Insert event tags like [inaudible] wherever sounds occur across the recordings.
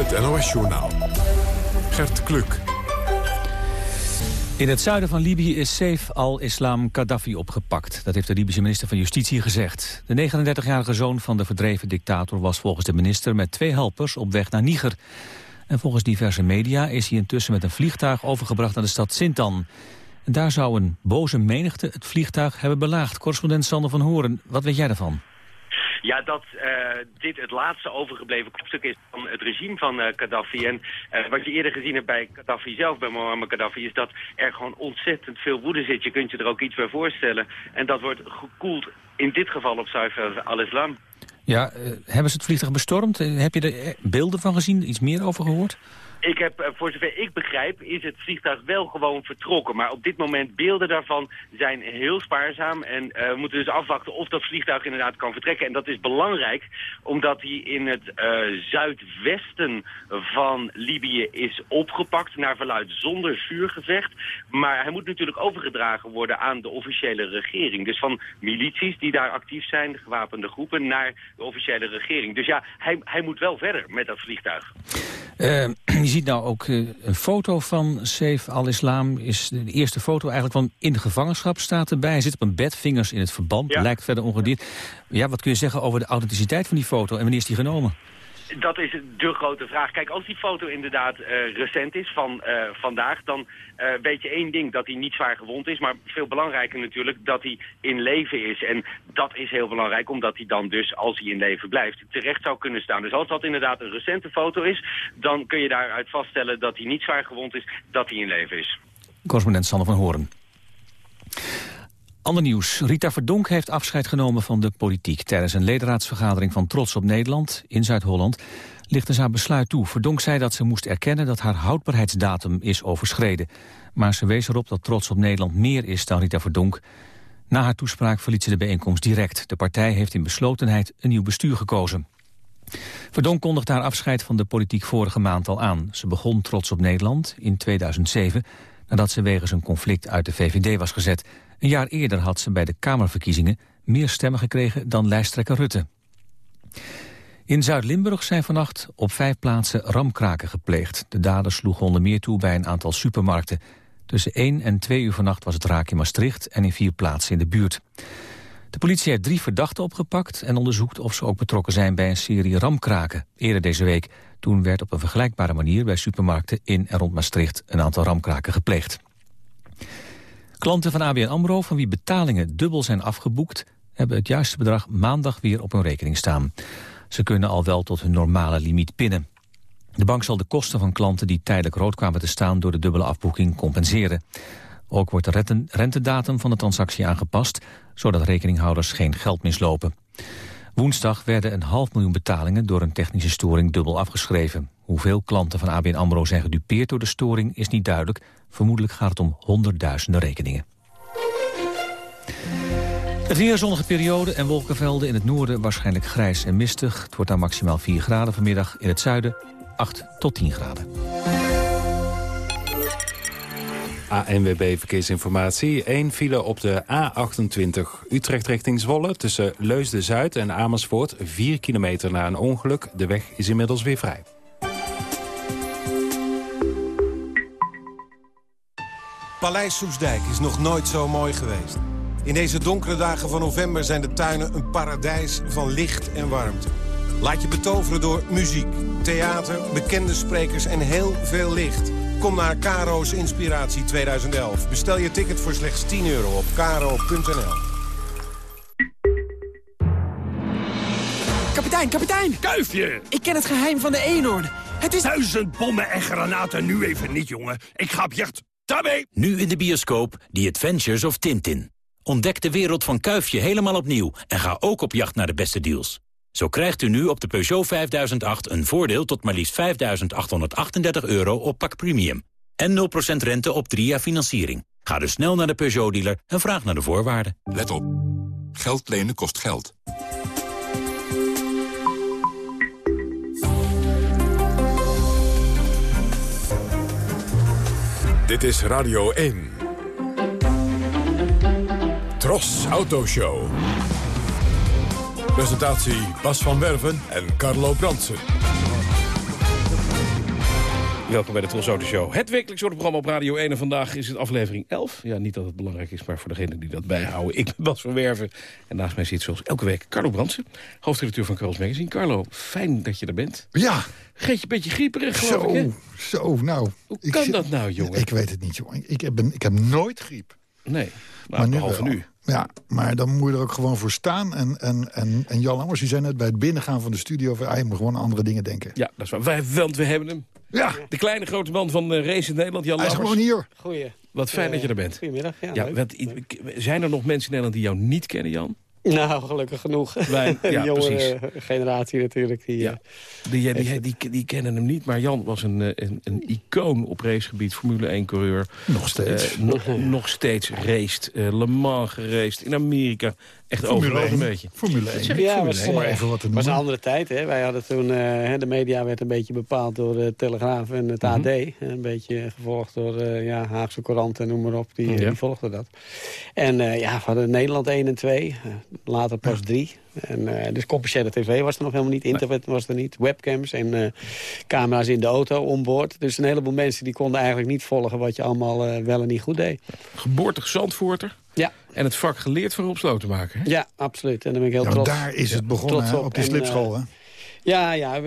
het NOS-journaal. Gert Kluk. In het zuiden van Libië is Saif al-Islam Gaddafi opgepakt. Dat heeft de Libische minister van Justitie gezegd. De 39-jarige zoon van de verdreven dictator was volgens de minister... met twee helpers op weg naar Niger. En volgens diverse media is hij intussen met een vliegtuig overgebracht naar de stad Sintan. En daar zou een boze menigte het vliegtuig hebben belaagd. Correspondent Sander van Horen, wat weet jij daarvan? Ja, dat uh, dit het laatste overgebleven kopstuk is van het regime van uh, Gaddafi. En uh, wat je eerder gezien hebt bij Gaddafi zelf, bij Muammar Gaddafi... is dat er gewoon ontzettend veel woede zit. Je kunt je er ook iets bij voorstellen. En dat wordt gekoeld in dit geval op Saif al-Islam. Ja, hebben ze het vliegtuig bestormd? Heb je er beelden van gezien? Iets meer over gehoord? Ik heb, eh, voor zover ik begrijp, is het vliegtuig wel gewoon vertrokken. Maar op dit moment beelden daarvan zijn heel spaarzaam. En uh, we moeten dus afwachten of dat vliegtuig inderdaad kan vertrekken. En dat is belangrijk, omdat hij in het uh, zuidwesten van Libië is opgepakt. Naar verluid zonder vuurgevecht. Maar hij moet natuurlijk overgedragen worden aan de officiële regering. Dus van milities die daar actief zijn, gewapende groepen, naar de officiële regering. Dus ja, hij, hij moet wel verder met dat vliegtuig. [clears throat] Uh, ziet nou ook uh, een foto van Saif al-Islam. Is de eerste foto eigenlijk van in de gevangenschap staat erbij. Hij zit op een bed, vingers in het verband, lijkt verder ongedierd. Ja, wat kun je zeggen over de authenticiteit van die foto en wanneer is die genomen? Dat is de grote vraag. Kijk, als die foto inderdaad uh, recent is van uh, vandaag... dan uh, weet je één ding, dat hij niet zwaar gewond is. Maar veel belangrijker natuurlijk dat hij in leven is. En dat is heel belangrijk, omdat hij dan dus, als hij in leven blijft... terecht zou kunnen staan. Dus als dat inderdaad een recente foto is... dan kun je daaruit vaststellen dat hij niet zwaar gewond is, dat hij in leven is. Correspondent Sander van Horen. Ander nieuws. Rita Verdonk heeft afscheid genomen van de politiek. Tijdens een ledenraadsvergadering van Trots op Nederland in Zuid-Holland lichtte ze haar besluit toe. Verdonk zei dat ze moest erkennen dat haar houdbaarheidsdatum is overschreden. Maar ze wees erop dat Trots op Nederland meer is dan Rita Verdonk. Na haar toespraak verliet ze de bijeenkomst direct. De partij heeft in beslotenheid een nieuw bestuur gekozen. Verdonk kondigde haar afscheid van de politiek vorige maand al aan. Ze begon Trots op Nederland in 2007 nadat ze wegens een conflict uit de VVD was gezet. Een jaar eerder had ze bij de Kamerverkiezingen meer stemmen gekregen dan lijsttrekker Rutte. In Zuid-Limburg zijn vannacht op vijf plaatsen ramkraken gepleegd. De daders sloegen onder meer toe bij een aantal supermarkten. Tussen 1 en 2 uur vannacht was het raak in Maastricht en in vier plaatsen in de buurt. De politie heeft drie verdachten opgepakt en onderzoekt of ze ook betrokken zijn bij een serie ramkraken. Eerder deze week, toen werd op een vergelijkbare manier bij supermarkten in en rond Maastricht een aantal ramkraken gepleegd. Klanten van ABN AMRO, van wie betalingen dubbel zijn afgeboekt... hebben het juiste bedrag maandag weer op hun rekening staan. Ze kunnen al wel tot hun normale limiet pinnen. De bank zal de kosten van klanten die tijdelijk rood kwamen te staan... door de dubbele afboeking compenseren. Ook wordt de rentedatum van de transactie aangepast... zodat rekeninghouders geen geld mislopen. Woensdag werden een half miljoen betalingen door een technische storing dubbel afgeschreven. Hoeveel klanten van ABN AMRO zijn gedupeerd door de storing is niet duidelijk. Vermoedelijk gaat het om honderdduizenden rekeningen. Het weer zonnige periode en wolkenvelden in het noorden waarschijnlijk grijs en mistig. Het wordt dan maximaal 4 graden vanmiddag. In het zuiden 8 tot 10 graden. ANWB Verkeersinformatie. 1 file op de A28 Utrecht richting Zwolle... tussen Leusden-Zuid en Amersfoort. 4 kilometer na een ongeluk. De weg is inmiddels weer vrij. Paleis Soesdijk is nog nooit zo mooi geweest. In deze donkere dagen van november zijn de tuinen een paradijs van licht en warmte. Laat je betoveren door muziek, theater, bekende sprekers en heel veel licht. Kom naar Caro's Inspiratie 2011. Bestel je ticket voor slechts 10 euro op caro.nl. Kapitein, kapitein! Kuifje! Ik ken het geheim van de eenhoorn. Het is... Duizend bommen en granaten nu even niet, jongen. Ik ga op jacht. Daarmee! Nu in de bioscoop The Adventures of Tintin. Ontdek de wereld van Kuifje helemaal opnieuw en ga ook op jacht naar de beste deals. Zo krijgt u nu op de Peugeot 5008 een voordeel tot maar liefst 5.838 euro op pak premium. En 0% rente op 3 jaar financiering. Ga dus snel naar de Peugeot-dealer en vraag naar de voorwaarden. Let op. Geld lenen kost geld. Dit is Radio 1. Tros Autoshow. Presentatie Bas van Werven en Carlo Bransen. Welkom bij de Tros Auto Show. Het wekelijks programma op Radio 1 en vandaag is het aflevering 11. Ja, niet dat het belangrijk is, maar voor degenen die dat bijhouden. Ik ben Bas van Werven en naast mij zit zoals elke week Carlo Brandsen, hoofdredacteur van Carlos Magazine. Carlo, fijn dat je er bent. Ja. Geet je een beetje grieperig, geloof zo, ik, hè? Zo, nou. Hoe kan dat nou, jongen? Ik weet het niet, jongen. Ik heb, ik heb nooit griep. Nee, nou, maar nu behalve wel. nu. Ja, maar dan moet je er ook gewoon voor staan. En, en, en, en Jan Lammers, die zei net bij het binnengaan van de studio... van, ah, je moet gewoon aan andere dingen denken. Ja, dat is waar. Wij, want we hebben hem. Ja. De kleine grote man van de race in Nederland, Jan Hij is gewoon hier. Goeie. Wat fijn dat je er bent. Goedemiddag. Ja, Ja, leuk. want, zijn er nog mensen in Nederland die jou niet kennen, Jan? [laughs] Nou, gelukkig genoeg. Wij- [laughs] Een ja, jongere generatie natuurlijk. Die, Ja. Die, die, die, die, kennen hem niet, maar Jan was een, eh, een, een icoon op racegebied. Formule 1-coureur. Nog steeds. nog, nog steeds raced. eh, Le Mans geraced. In Amerika. Echt overal 1. een beetje. Formule Dat 1. zeg ik, Ja, Formule was, 1. Om maar eh, even wat was een andere tijd. Hè? Wij hadden toen, eh, hè, de media werd een beetje bepaald door de Telegraaf en het Mhm. AD. Een beetje gevolgd door eh, ja, Haagse Courant en noem maar op. Die, Ja. die volgden dat. En eh, ja, we hadden Nederland 1 en 2. eh, later pas 3. En, eh, dus commerciële tv was er nog helemaal niet. Internet was er niet. Webcams en eh, camera's in de auto, onboord. Dus een heleboel mensen die konden eigenlijk niet volgen... wat je allemaal eh, wel en niet goed deed. Geboortig Zandvoorter. En het vak geleerd van Rob Slotenmaker. hè? Ja, absoluut. En daar ben ik heel Ja, want trots. daar is het begonnen, op. op de En, slipschool. eh, hè? Ja, ja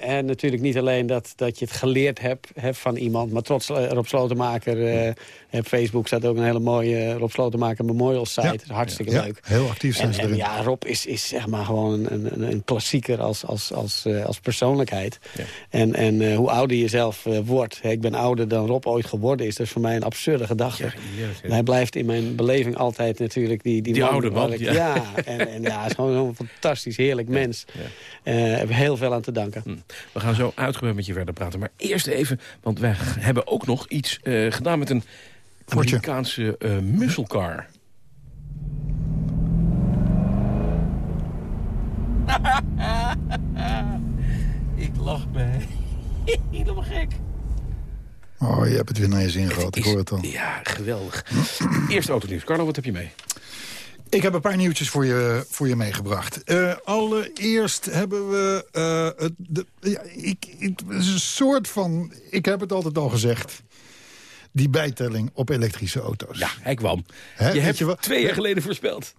en natuurlijk niet alleen dat, dat je het geleerd hebt, hebt van iemand... maar trots eh, Rob Slotenmaker. eh, op Facebook staat ook een hele mooie eh, Rob Slotenmaker Memorial site. Ja. Hartstikke Ja, leuk. heel actief zijn En, ze en erin. ja, Rob is, is zeg maar gewoon een, een, een klassieker als, als, als, eh, als persoonlijkheid. Ja. En, en eh, hoe ouder je zelf eh, wordt... hè, ik ben ouder dan Rob ooit geworden is... dat is voor mij een absurde gedachte. Ja, hè? Hij blijft in mijn beleving altijd natuurlijk die, die, Die man oude man, ik- ja. ja. en, en ja, hij is gewoon een fantastisch, heerlijk mens. Heel veel aan te danken. Hm. We gaan zo uitgebreid met je verder praten. Maar eerst even, want wij hebben ook nog iets eh, gedaan met een. Amerikaanse eh muscle car. [laughs] Ik lach mij. [laughs] Helemaal gek. Oh, je hebt het weer naar je zin gehad. Ik hoor het al. Ja, geweldig. Eerst autonieuws. Carlo, wat heb je mee? Ik heb een paar nieuwtjes voor je, voor je meegebracht. Eh, allereerst hebben we... eh, de, ja, ik, ik, het is een soort van... Ik heb het altijd al gezegd. Die bijtelling op elektrische auto's. Ja, hij kwam. Je hebt je twee jaar geleden voorspeld.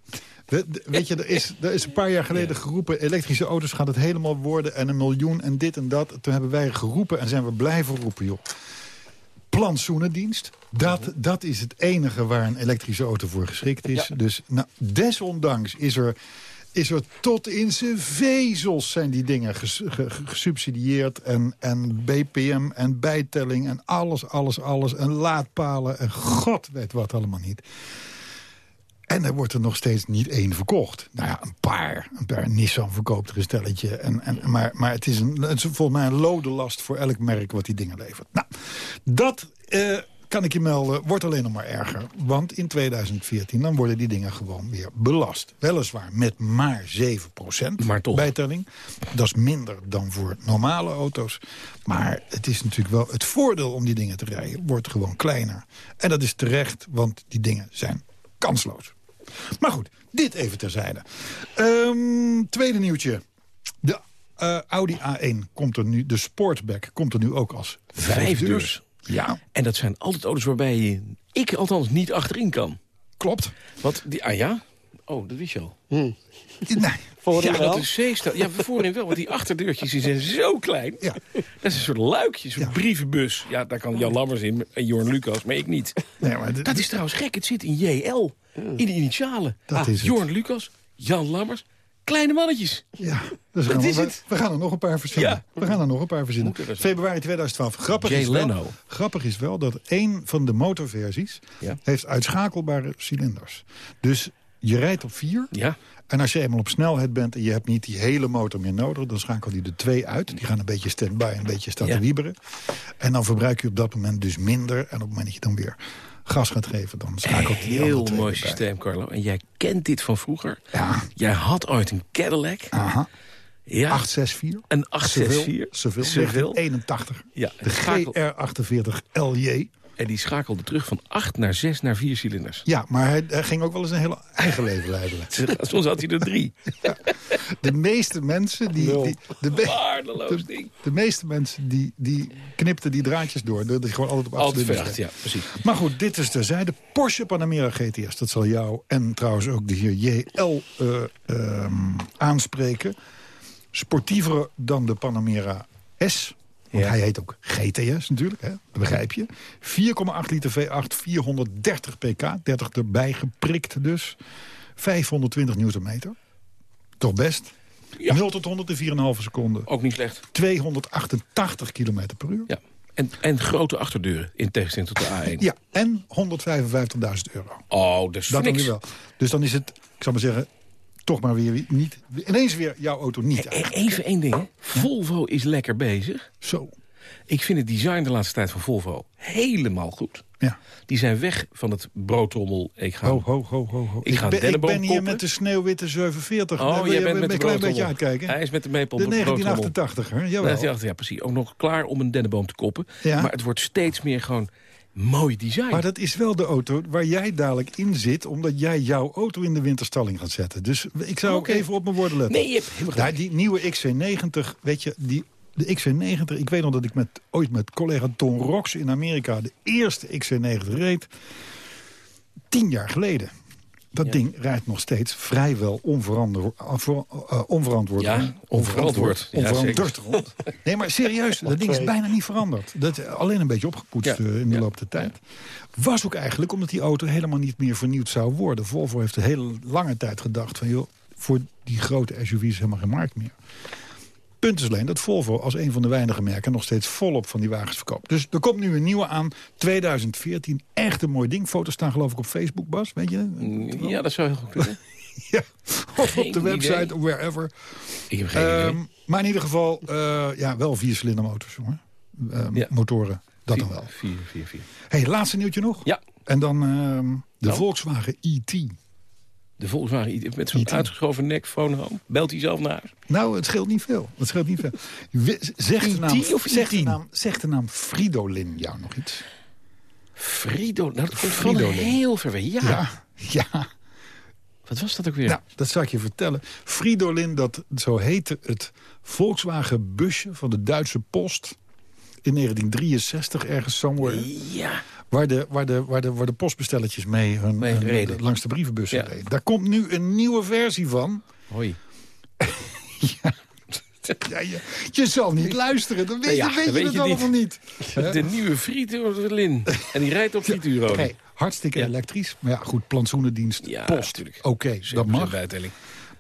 We- de- weet je, er is, er is een paar jaar geleden geroepen... elektrische auto's gaat het helemaal worden en een miljoen en dit en dat. Toen hebben wij geroepen en zijn we blijven roepen, joh. Plantsoenendienst, dat, dat is het enige waar een elektrische auto voor geschikt is. Dus nou, desondanks is er, is er tot in zijn vezels zijn die dingen ges- ge- ge- gesubsidieerd. En, en BPM en bijtelling en alles, alles, alles. En laadpalen en god weet wat allemaal niet. En er wordt er nog steeds niet één verkocht. Nou ja, een paar. Een paar Nissan verkoopt er een stelletje. En, en, maar maar het, is een, het is volgens mij een lode last voor elk merk wat die dingen levert. Nou, dat eh, kan ik je melden, wordt alleen nog maar erger. Want in 2014 dan worden die dingen gewoon weer belast. Weliswaar met maar 7% Maar toch. bijtelling. Dat is minder dan voor normale auto's. Maar het is natuurlijk wel het voordeel om die dingen te rijden... wordt gewoon kleiner. En dat is terecht, want die dingen zijn kansloos. Maar goed, dit even terzijde. Ehm, tweede nieuwtje. De eh, Audi A1 komt er nu, de Sportback komt er nu ook als Vijfdeurs. Ja, En dat zijn altijd auto's waarbij je, ik althans niet achterin kan. klopt. Want die, ah ja? Oh, dat wist je al. Nee, Voorin ja, wel. dat is C-stel. Ja, voorin wel, want die achterdeurtjes die zijn zo klein. ja. Dat is een soort luikje, zo'n Ja. brievenbus. Ja, daar kan Jan Lammers in en Jorn Lucas, maar ik niet. Nee, maar Dat is trouwens gek, het zit in JL. In de initialen. Dat Ah, is het. Jorn Lucas, Jan Lammers, kleine mannetjes. Ja, dus Dat gaan is we- het. We gaan er nog een paar verzinnen. Ja. We gaan er nog een paar verzinnen. Er. Februari 2012. Grappig Jay is, wel, Leno. grappig is wel dat één van de motorversies... Ja. heeft uitschakelbare cilinders. Dus je rijdt op vier. Ja. En als je eenmaal op snelheid bent en je hebt niet die hele motor meer nodig... dan schakel je de twee uit. Die gaan een beetje stand-by, een beetje staan Ja. te wieberen. En dan verbruik je op dat moment dus minder. En op het moment dat je dan weer gas gaat geven... dan schakelt die Heel mooi bij. systeem, Carlo. En jij kent dit van vroeger. Ja. Jij had ooit een Cadillac. Aha. Ja. 864. Een 864. Seville. Seville. Seville. 1981. Ja, De schakel- GR48 LJ. En die schakelde terug van 8 naar 6 naar 4 cilinders. Ja, maar hij, hij ging ook wel eens een hele eigen leven leiden. [laughs] Soms had hij er drie. [laughs] De meeste mensen die... die de, ding. de meeste mensen die, die knipten die draadjes door. Dat is gewoon altijd op Altijd afstuderen. verdacht, ja, precies. Maar goed, dit is terzijde. Porsche Panamera GTS, dat zal jou en trouwens ook de heer JL eh, ehm, aanspreken. Sportiever dan de Panamera S. Want Ja. hij heet ook GTS natuurlijk, hè? dat begrijp je. 4,8 liter V8, 430 pk, 30 erbij geprikt dus. 520 newtonmeter. Toch best. 0 tot 100 in 4,5 seconden. Ook niet slecht. 288 km per uur. Ja. En, en grote achterdeuren, in tegenstelling tot de A1. Ja, en 155.000 euro. Oh, dat is Dat dan niks. wel. Dus dan is het, ik zal maar zeggen, toch maar weer niet... Ineens weer jouw auto niet E- eigenlijk. Even één ding, hè. Volvo is lekker bezig. Zo. Ik vind het design de laatste tijd van Volvo helemaal goed. Ja. Die zijn weg van het broodtrommel. Ik ga, Ho, ho, ho, ho, ho. Ik ga ben, ik ben hier met de sneeuwwitte 47. Oh, jij je bent met de een klein beetje uitkijken? Hij is met de maple De broodtrommel. 1988, hè? Jawel. 1988, ja, precies. Ook nog klaar om een dennenboom te koppen. Ja. Maar het wordt steeds meer gewoon mooi design. Maar dat is wel de auto waar jij dadelijk in zit... omdat jij jouw auto in de winterstalling gaat zetten. Dus ik zou ook even op mijn woorden letten. Nee, je hebt Ja, gelijk. die nieuwe XC90, weet je, die, de XC90... Ik weet nog dat ik met, ooit met collega Ton Rox in Amerika... de eerste XC90 reed, tien jaar geleden. Dat ding rijdt nog steeds vrijwel uh, onverantwoord. Ja, rond. onverantwoord. Ja, Onverantwoord rond. Nee, maar serieus, [laughs] dat ding is bijna niet veranderd. Dat is alleen een beetje opgepoetst Ja. uh, in de loop der tijd. Was ook eigenlijk omdat die auto helemaal niet meer vernieuwd zou worden. Volvo heeft een hele lange tijd gedacht van... joh, voor die grote SUV's helemaal geen markt meer. Punt is alleen dat Volvo als een van de weinige merken... nog steeds volop van die wagens verkoopt. Dus er komt nu een nieuwe aan, 2014. Echt een mooi ding. Foto's staan geloof ik op Facebook, Bas. Weet je? Ja, dat zou heel goed kunnen. [laughs] Ja, of [laughs] Geen op de website, idee. of wherever. Ik heb geen idee. maar in ieder geval, eh, ja, wel viercilinder motors, jongen. Ehm, Ja. Motoren, dat dan wel. 4, 4, 4. hey, laatste nieuwtje nog. Ja, En dan ehm, de Nou? Volkswagen E.T. de Volkswagen met zo'n IT. uitgeschoven nek, phone home. Belt hij zelf naar? Nou, het scheelt niet veel. Het scheelt niet veel. Zegt de, naam, E.T. of zegt, de naam, zegt de naam Fridolin jou nog iets? Frido, nou dat komt van Fridolin. heel ver weg. Ja. Ja, ja. Wat was dat ook weer? Nou, dat zal ik je vertellen. Fridolin, dat, zo heette het Volkswagen busje van de Duitse post... in 1963 ergens somewhere. Ja. Waar de, waar de, waar de, waar de postbestelletjes mee, hun, Mee reden. langs de brievenbussen Ja. reden. Daar komt nu een nieuwe versie van. Hoi. [laughs] Ja, je, je zal niet luisteren, dan weet, Ja, je, weet dat je het allemaal niet. De nieuwe Friedolin. En die rijdt op frituurolie. Hey, hartstikke Ja. elektrisch. Maar ja, goed, plantsoenendienst, Ja, post. Oké, dat 7% mag. bijtelling.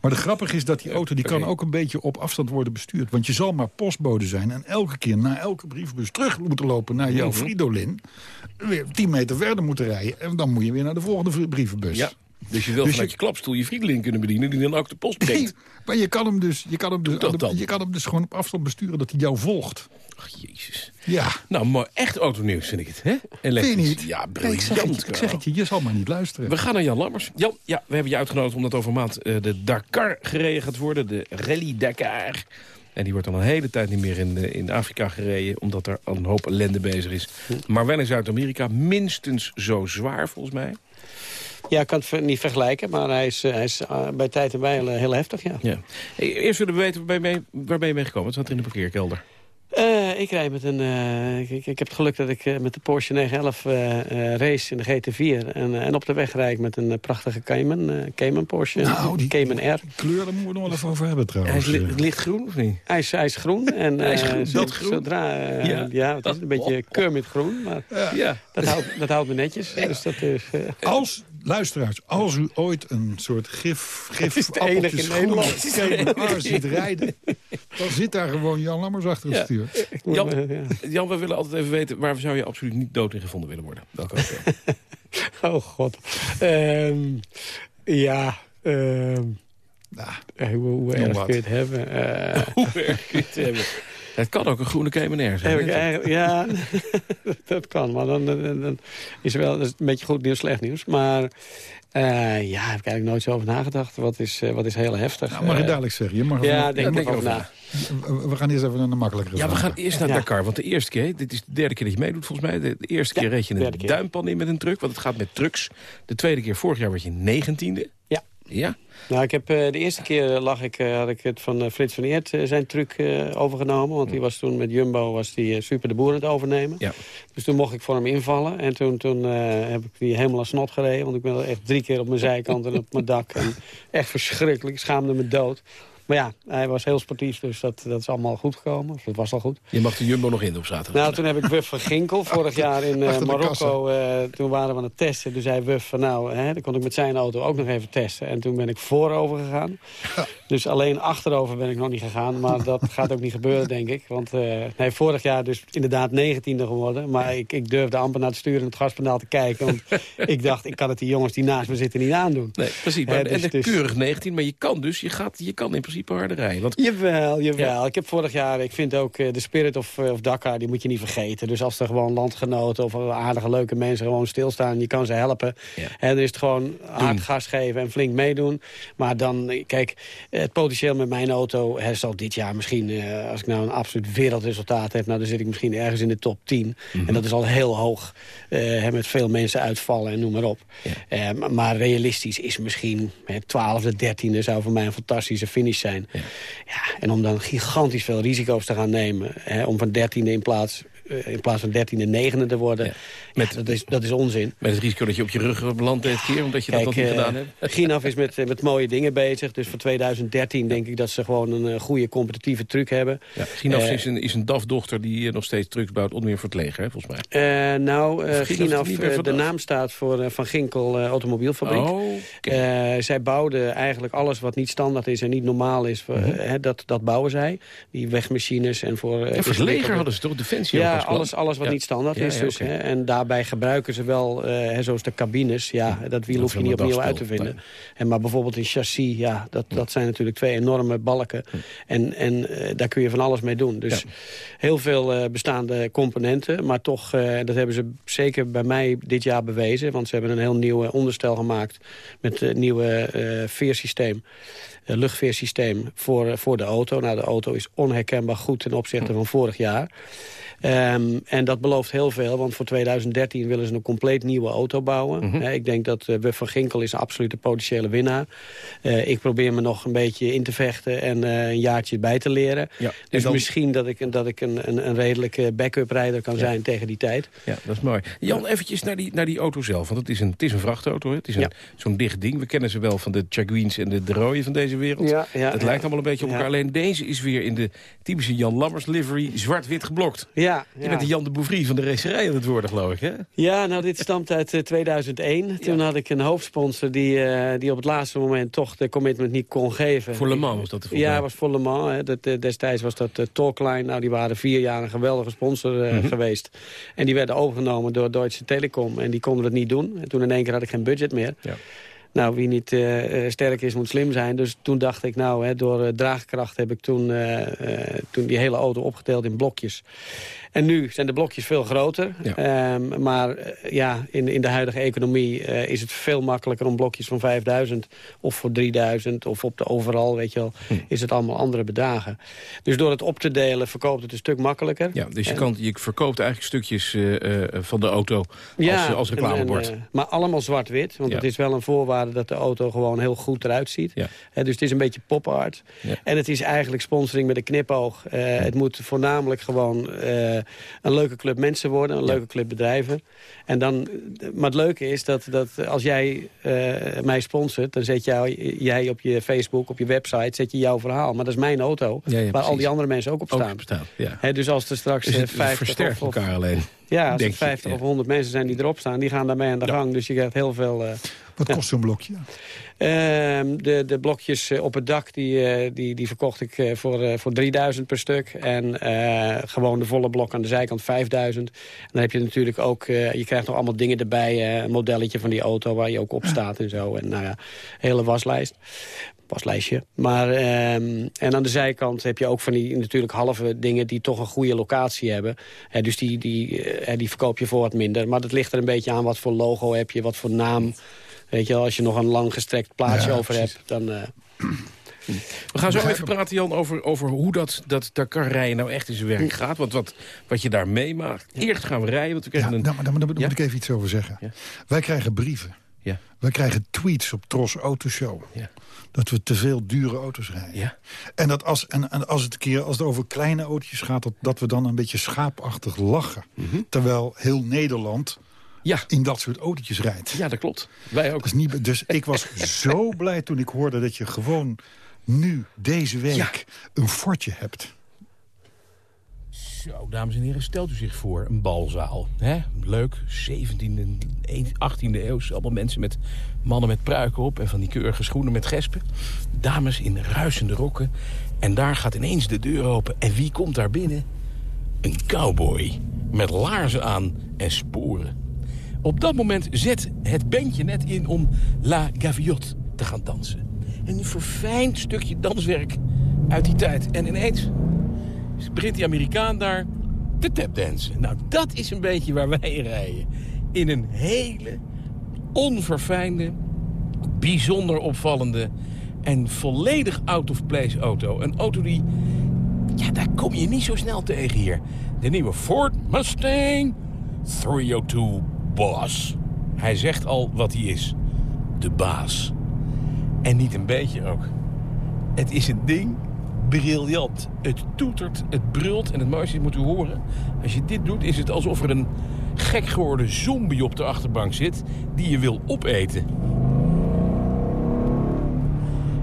Maar de grappige is dat die auto die kan ook een beetje op afstand worden bestuurd. Want je zal maar postbode zijn en elke keer na elke brievenbus terug moeten lopen naar jouw Mhm. Fridolin. Weer 10 meter verder moeten rijden. En dan moet je weer naar de volgende brievenbus. Ja. Dus je wil Dus vanuit je- je klapstoel je Friedolin kunnen bedienen... die dan ook de post brengt. Nee, maar je kan hem dus, je kan hem dus, de- je kan hem dus gewoon op afstand besturen dat hij jou volgt. Ach, jezus. Ja. Nou, mooi. Echt autonieuws vind ik het, hè? Vind Elektrisch. je niet? Ja, Nee, briljant. ik zeg, het, je, ik zeg het je, je zal maar niet luisteren. We gaan naar Jan Lammers. Jan, ja, we hebben je uitgenodigd omdat over maand eh, de Dakar gereden gaat worden. De Rally Dakar. En die wordt dan een hele tijd niet meer in, eh, in Afrika gereden... omdat er een hoop ellende bezig is. Maar wel in Zuid-Amerika. Minstens zo zwaar, volgens mij. Ja, ik kan het niet vergelijken, maar hij is, eh, hij is eh, bij tijd en wijle heel heftig, ja. Ja. Hey, eerst willen we weten, waar ben je waar ben je mee gekomen? Het zat in de parkeerkelder. Eh, ik rijd met een. eh, ik, ik, ik heb het geluk dat ik eh, met de Porsche 911 eh, eh, race in de GT4. En, en op de weg rijd ik met een prachtige Cayman, eh, Cayman Porsche. Nou, die- Cayman R. Kleur, daar moeten we nog wel even over hebben Hij trouwens. is li- Eh, lichtgroen, of niet? Hij is, hij is groen. En, [laughs] Hij is groen, zo- groen? Zodra, Ja. ja. het is een beetje Kermit-groen. Maar Ja. dat, houdt, dat houdt me netjes. Dus dat is... Als, luisteraars, als u ooit een soort gif, gif is de enige appeltjes in groene Nederland. Cayman R ziet rijden, dan zit daar gewoon Jan Lammers achter het Ja. stuur. Jan. Jan, we willen altijd even weten... waar zou je absoluut niet dood in gevonden willen worden? Welke auto? [laughs] Oh god. Ehm, ja. ehm, Nou, eh, hoe hoe erg kun je het hebben? Eh, [laughs] Hoe erg kun je het hebben? Het kan ook een groene Air zijn. Heb ik hè? eigenlijk, ja, [laughs] dat kan. Maar dan, dan, dan is er wel dat is een beetje goed nieuws, slecht nieuws. Maar Uh, ja, heb ik eigenlijk nooit zo over nagedacht. Wat is, uh, wat is heel heftig. Nou, mag je dadelijk zeggen. Je mag ja, denk, denk over na. We gaan eerst even naar de makkelijkere Ja, we gaan eerst naar ja. Dakar. Want de eerste keer, dit is de derde keer dat je meedoet volgens mij. De, de eerste keer reed je een duimpan in met een truck. Want het gaat met trucks. De tweede keer, vorig jaar, werd je negentiende. Ja. Ja? Nou, ik heb, uh, de eerste keer lag ik, uh, had ik het van uh, Frits van Eert zijn truc overgenomen. Want die was toen met Jumbo was die, super de boer aan het overnemen. Ja. Dus toen mocht ik voor hem invallen. En toen, toen heb ik die helemaal aan snot gereden. Want ik ben echt drie keer op mijn zijkant en op mijn dak. En echt verschrikkelijk. Ik schaamde me dood. Maar ja, hij was heel sportief, dus dat, dat is allemaal goed gekomen. Of dat was al goed. Je mag de Jumbo nog in op zaterdag. Nou, toen heb ik Wuff van Ginkel [laughs] vorig jaar in uh, Marokko. Uh, toen waren we aan het testen. Toen zei Wuff van nou, hè, dan kon ik met zijn auto ook nog even testen. En toen ben ik voorover gegaan. Dus alleen achterover ben ik nog niet gegaan. Maar dat gaat ook niet gebeuren, denk ik. Want uh, nee, vorig jaar dus inderdaad 19e geworden. Maar ik, ik durfde amper naar het sturen en het gaspedaal te kijken. Want [laughs] ik dacht, ik kan het die jongens die naast me zitten niet aandoen. Nee, precies. Maar, dus, en de keurig 19, maar je kan dus, je, gaat, je kan in principe principe harder rijden. Want... Jawel, jawel. Ik heb vorig jaar, ik vind ook eh, de Spirit of, eh, of Dakar, die moet je niet vergeten. Dus als er gewoon landgenoten of aardige leuke mensen gewoon stilstaan, je kan ze helpen. Ja. En dan is het gewoon hard gas geven en flink meedoen. Maar dan, kijk, het potentieel met mijn auto hè, zal dit jaar misschien, uh, als ik nou een absoluut wereldresultaat heb, nou dan zit ik misschien ergens in de top 10. En dat is al heel hoog, uh, met veel mensen uitvallen en noem maar op. Ja. maar realistisch is misschien 12e, 13e zou voor mij een fantastische finish zijn. Ja. ja. en om dan gigantisch veel risico's te gaan nemen... Hè, om van dertiende in plaats in plaats van 13e, 9e te worden. Met, dat, is, dat is onzin. Met het risico dat je op je rug belandt dit keer, omdat je dat nog niet uh, gedaan hebt? [laughs] Ginaf is met, met mooie dingen bezig. Dus voor 2013 denk ik dat ze gewoon een goede competitieve truc hebben. Ja, Ginaf is een, is een DAF-dochter die nog steeds trucs bouwt, onder meer voor het leger, hè, volgens mij. nou, Ginaf, de naam staat voor Van Ginkel Automobielfabriek. Oh, okay. zij bouwden eigenlijk alles wat niet standaard is en niet normaal is. Mm -hmm. dat, dat bouwen zij. Die wegmachines en voor... Ja, voor het leger hadden ze toch Defensie ja, alles, alles wat niet standaard is. dus, hè, en daarbij gebruiken ze wel, uh, zoals de cabines. Ja, dat wiel hoef je niet opnieuw uit te vinden. En, maar bijvoorbeeld een chassis, ja, dat, dat zijn natuurlijk twee enorme balken. En, en uh, daar kun je van alles mee doen. Dus heel veel uh, bestaande componenten. Maar toch, dat hebben ze zeker bij mij dit jaar bewezen. Want ze hebben een heel nieuw onderstel gemaakt met een nieuwe veersysteem. Luchtveersysteem voor, voor de auto. Nou, de auto is onherkenbaar goed ten opzichte van vorig jaar. Um, en dat belooft heel veel, want voor 2013 willen ze een compleet nieuwe auto bouwen. Mm -hmm. ik denk dat uh, van Ginkel is een absolute potentiële winnaar. Uh, ik probeer me nog een beetje in te vechten en een jaartje bij te leren. Ja, dus dan... misschien dat ik, dat ik een, een, een redelijke backup rijder kan ja. zijn tegen die tijd. Ja, dat is mooi. Jan, eventjes naar die, naar die auto zelf. Want het is een, het is een vrachtauto, hè? het is een, zo'n dicht ding. We kennen ze wel van de Jaguars en de, de rode van deze wereld. Ja, ja, het lijkt allemaal een beetje op elkaar. Alleen deze is weer in de typische Jan Lammers livery zwart-wit geblokt. Ja. Je bent de Jan de Bouvry van de racerij aan het worden, geloof ik, hè? Ja, nou, dit stamt uit uh, 2001. Toen had ik een hoofdsponsor die, uh, die op het laatste moment toch de commitment niet kon geven. Voor Le Mans was dat? Ja, was voor Le Mans. Hè. Dat, uh, destijds was dat uh, Talkline. Nou, die waren vier jaar een geweldige sponsor mm -hmm. geweest. En die werden overgenomen door Deutsche Telekom. En die konden het niet doen. En toen in één keer had ik geen budget meer. Ja. Nou, wie niet uh, sterk is, moet slim zijn. Dus toen dacht ik, nou, hè, door uh, draagkracht heb ik toen, toen die hele auto opgedeeld in blokjes. En nu zijn de blokjes veel groter. Ja. Um, maar ja, in, in de huidige economie is het veel makkelijker om blokjes van 5000 of voor 3000 of op de overal, weet je wel, hm. is het allemaal andere bedragen. Dus door het op te delen verkoopt het een stuk makkelijker. Ja, dus je, kan, je verkoopt eigenlijk stukjes van de auto als, ja, als reclamebord. En, maar allemaal zwart-wit, want ja. het is wel een voorwaarde dat de auto gewoon heel goed eruit ziet. Ja. Dus het is een beetje pop art. En het is eigenlijk sponsoring met een knipoog. Uh, het moet voornamelijk gewoon een leuke club mensen worden. Een ja. leuke club bedrijven. En dan, maar het leuke is dat, dat als jij uh, mij sponsort... dan zet jou, jij op je Facebook, op je website, zet je jouw verhaal. Maar dat is mijn auto, waar al die andere mensen ook op staan. Ook staan ja. He, dus als er straks dus 50 versterkt of, elkaar alleen. Ja, als er 50 of 100 mensen zijn die erop staan, die gaan daarmee aan de gang. Dus je krijgt heel veel... Wat kost zo'n blokje? [laughs] Uh, de, de blokjes op het dak die, uh, die, die verkocht ik uh, voor, voor 3000 per stuk. En gewoon de volle blok aan de zijkant 5000. En dan heb je natuurlijk ook, je krijgt nog allemaal dingen erbij. een modelletje van die auto waar je ook op staat en zo. En nou ja, hele waslijst paslijstje. Maar, um, en aan de zijkant heb je ook van die natuurlijk halve dingen... die toch een goede locatie hebben. He, dus die, die, die verkoop je voor wat minder. Maar dat ligt er een beetje aan wat voor logo heb je, wat voor naam Weet je wel, als je nog een lang gestrekt plaatsje Ja, over precies. hebt, dan... eh, We gaan zo even praten, Jan, over, over hoe dat, dat Dakar rijden nou echt in zijn werk gaat. Want wat, wat je daar meemaakt. Eerst gaan we rijden, want we krijgen Ja, een... nou, maar daar, daar moet ik even iets over zeggen. Wij krijgen brieven. Ja. Wij krijgen tweets op Tros Autoshow. Ja. Dat we te veel dure auto's rijden. Ja. En, dat als, en, en als het een keer als het over kleine autootjes gaat... dat, dat we dan een beetje schaapachtig lachen. Mhm. Terwijl heel Nederland ja. in dat soort autootjes rijdt. Ja, dat klopt. Wij ook. Is niet, dus ik was [laughs] zo blij toen ik hoorde dat je gewoon nu, deze week, een fortje hebt. Zo, dames en heren, stelt u zich voor een balzaal. Hè? Leuk, 17e, 18e eeuw. Allemaal mensen met mannen met pruiken op... en van die keurige schoenen met gespen. Dames in ruisende rokken. En daar gaat ineens de deur open. En wie komt daar binnen? Een cowboy. Met laarzen aan en sporen. Op dat moment zet het bandje net in om La Gaviotte te gaan dansen. Een verfijnd stukje danswerk uit die tijd. En ineens begint die Amerikaan daar te tapdansen. Nou, dat is een beetje waar wij rijden. In een hele onverfijnde, bijzonder opvallende... en volledig out-of-place auto. Een auto die... Ja, daar kom je niet zo snel tegen hier. De nieuwe Ford Mustang 302 Boss. Hij zegt al wat hij is. De baas. En niet een beetje ook. Het is een ding briljant. Het toetert, het brult en het mooiste moet u horen. Als je dit doet is het alsof er een gek geworden zombie op de achterbank zit... die je wil opeten.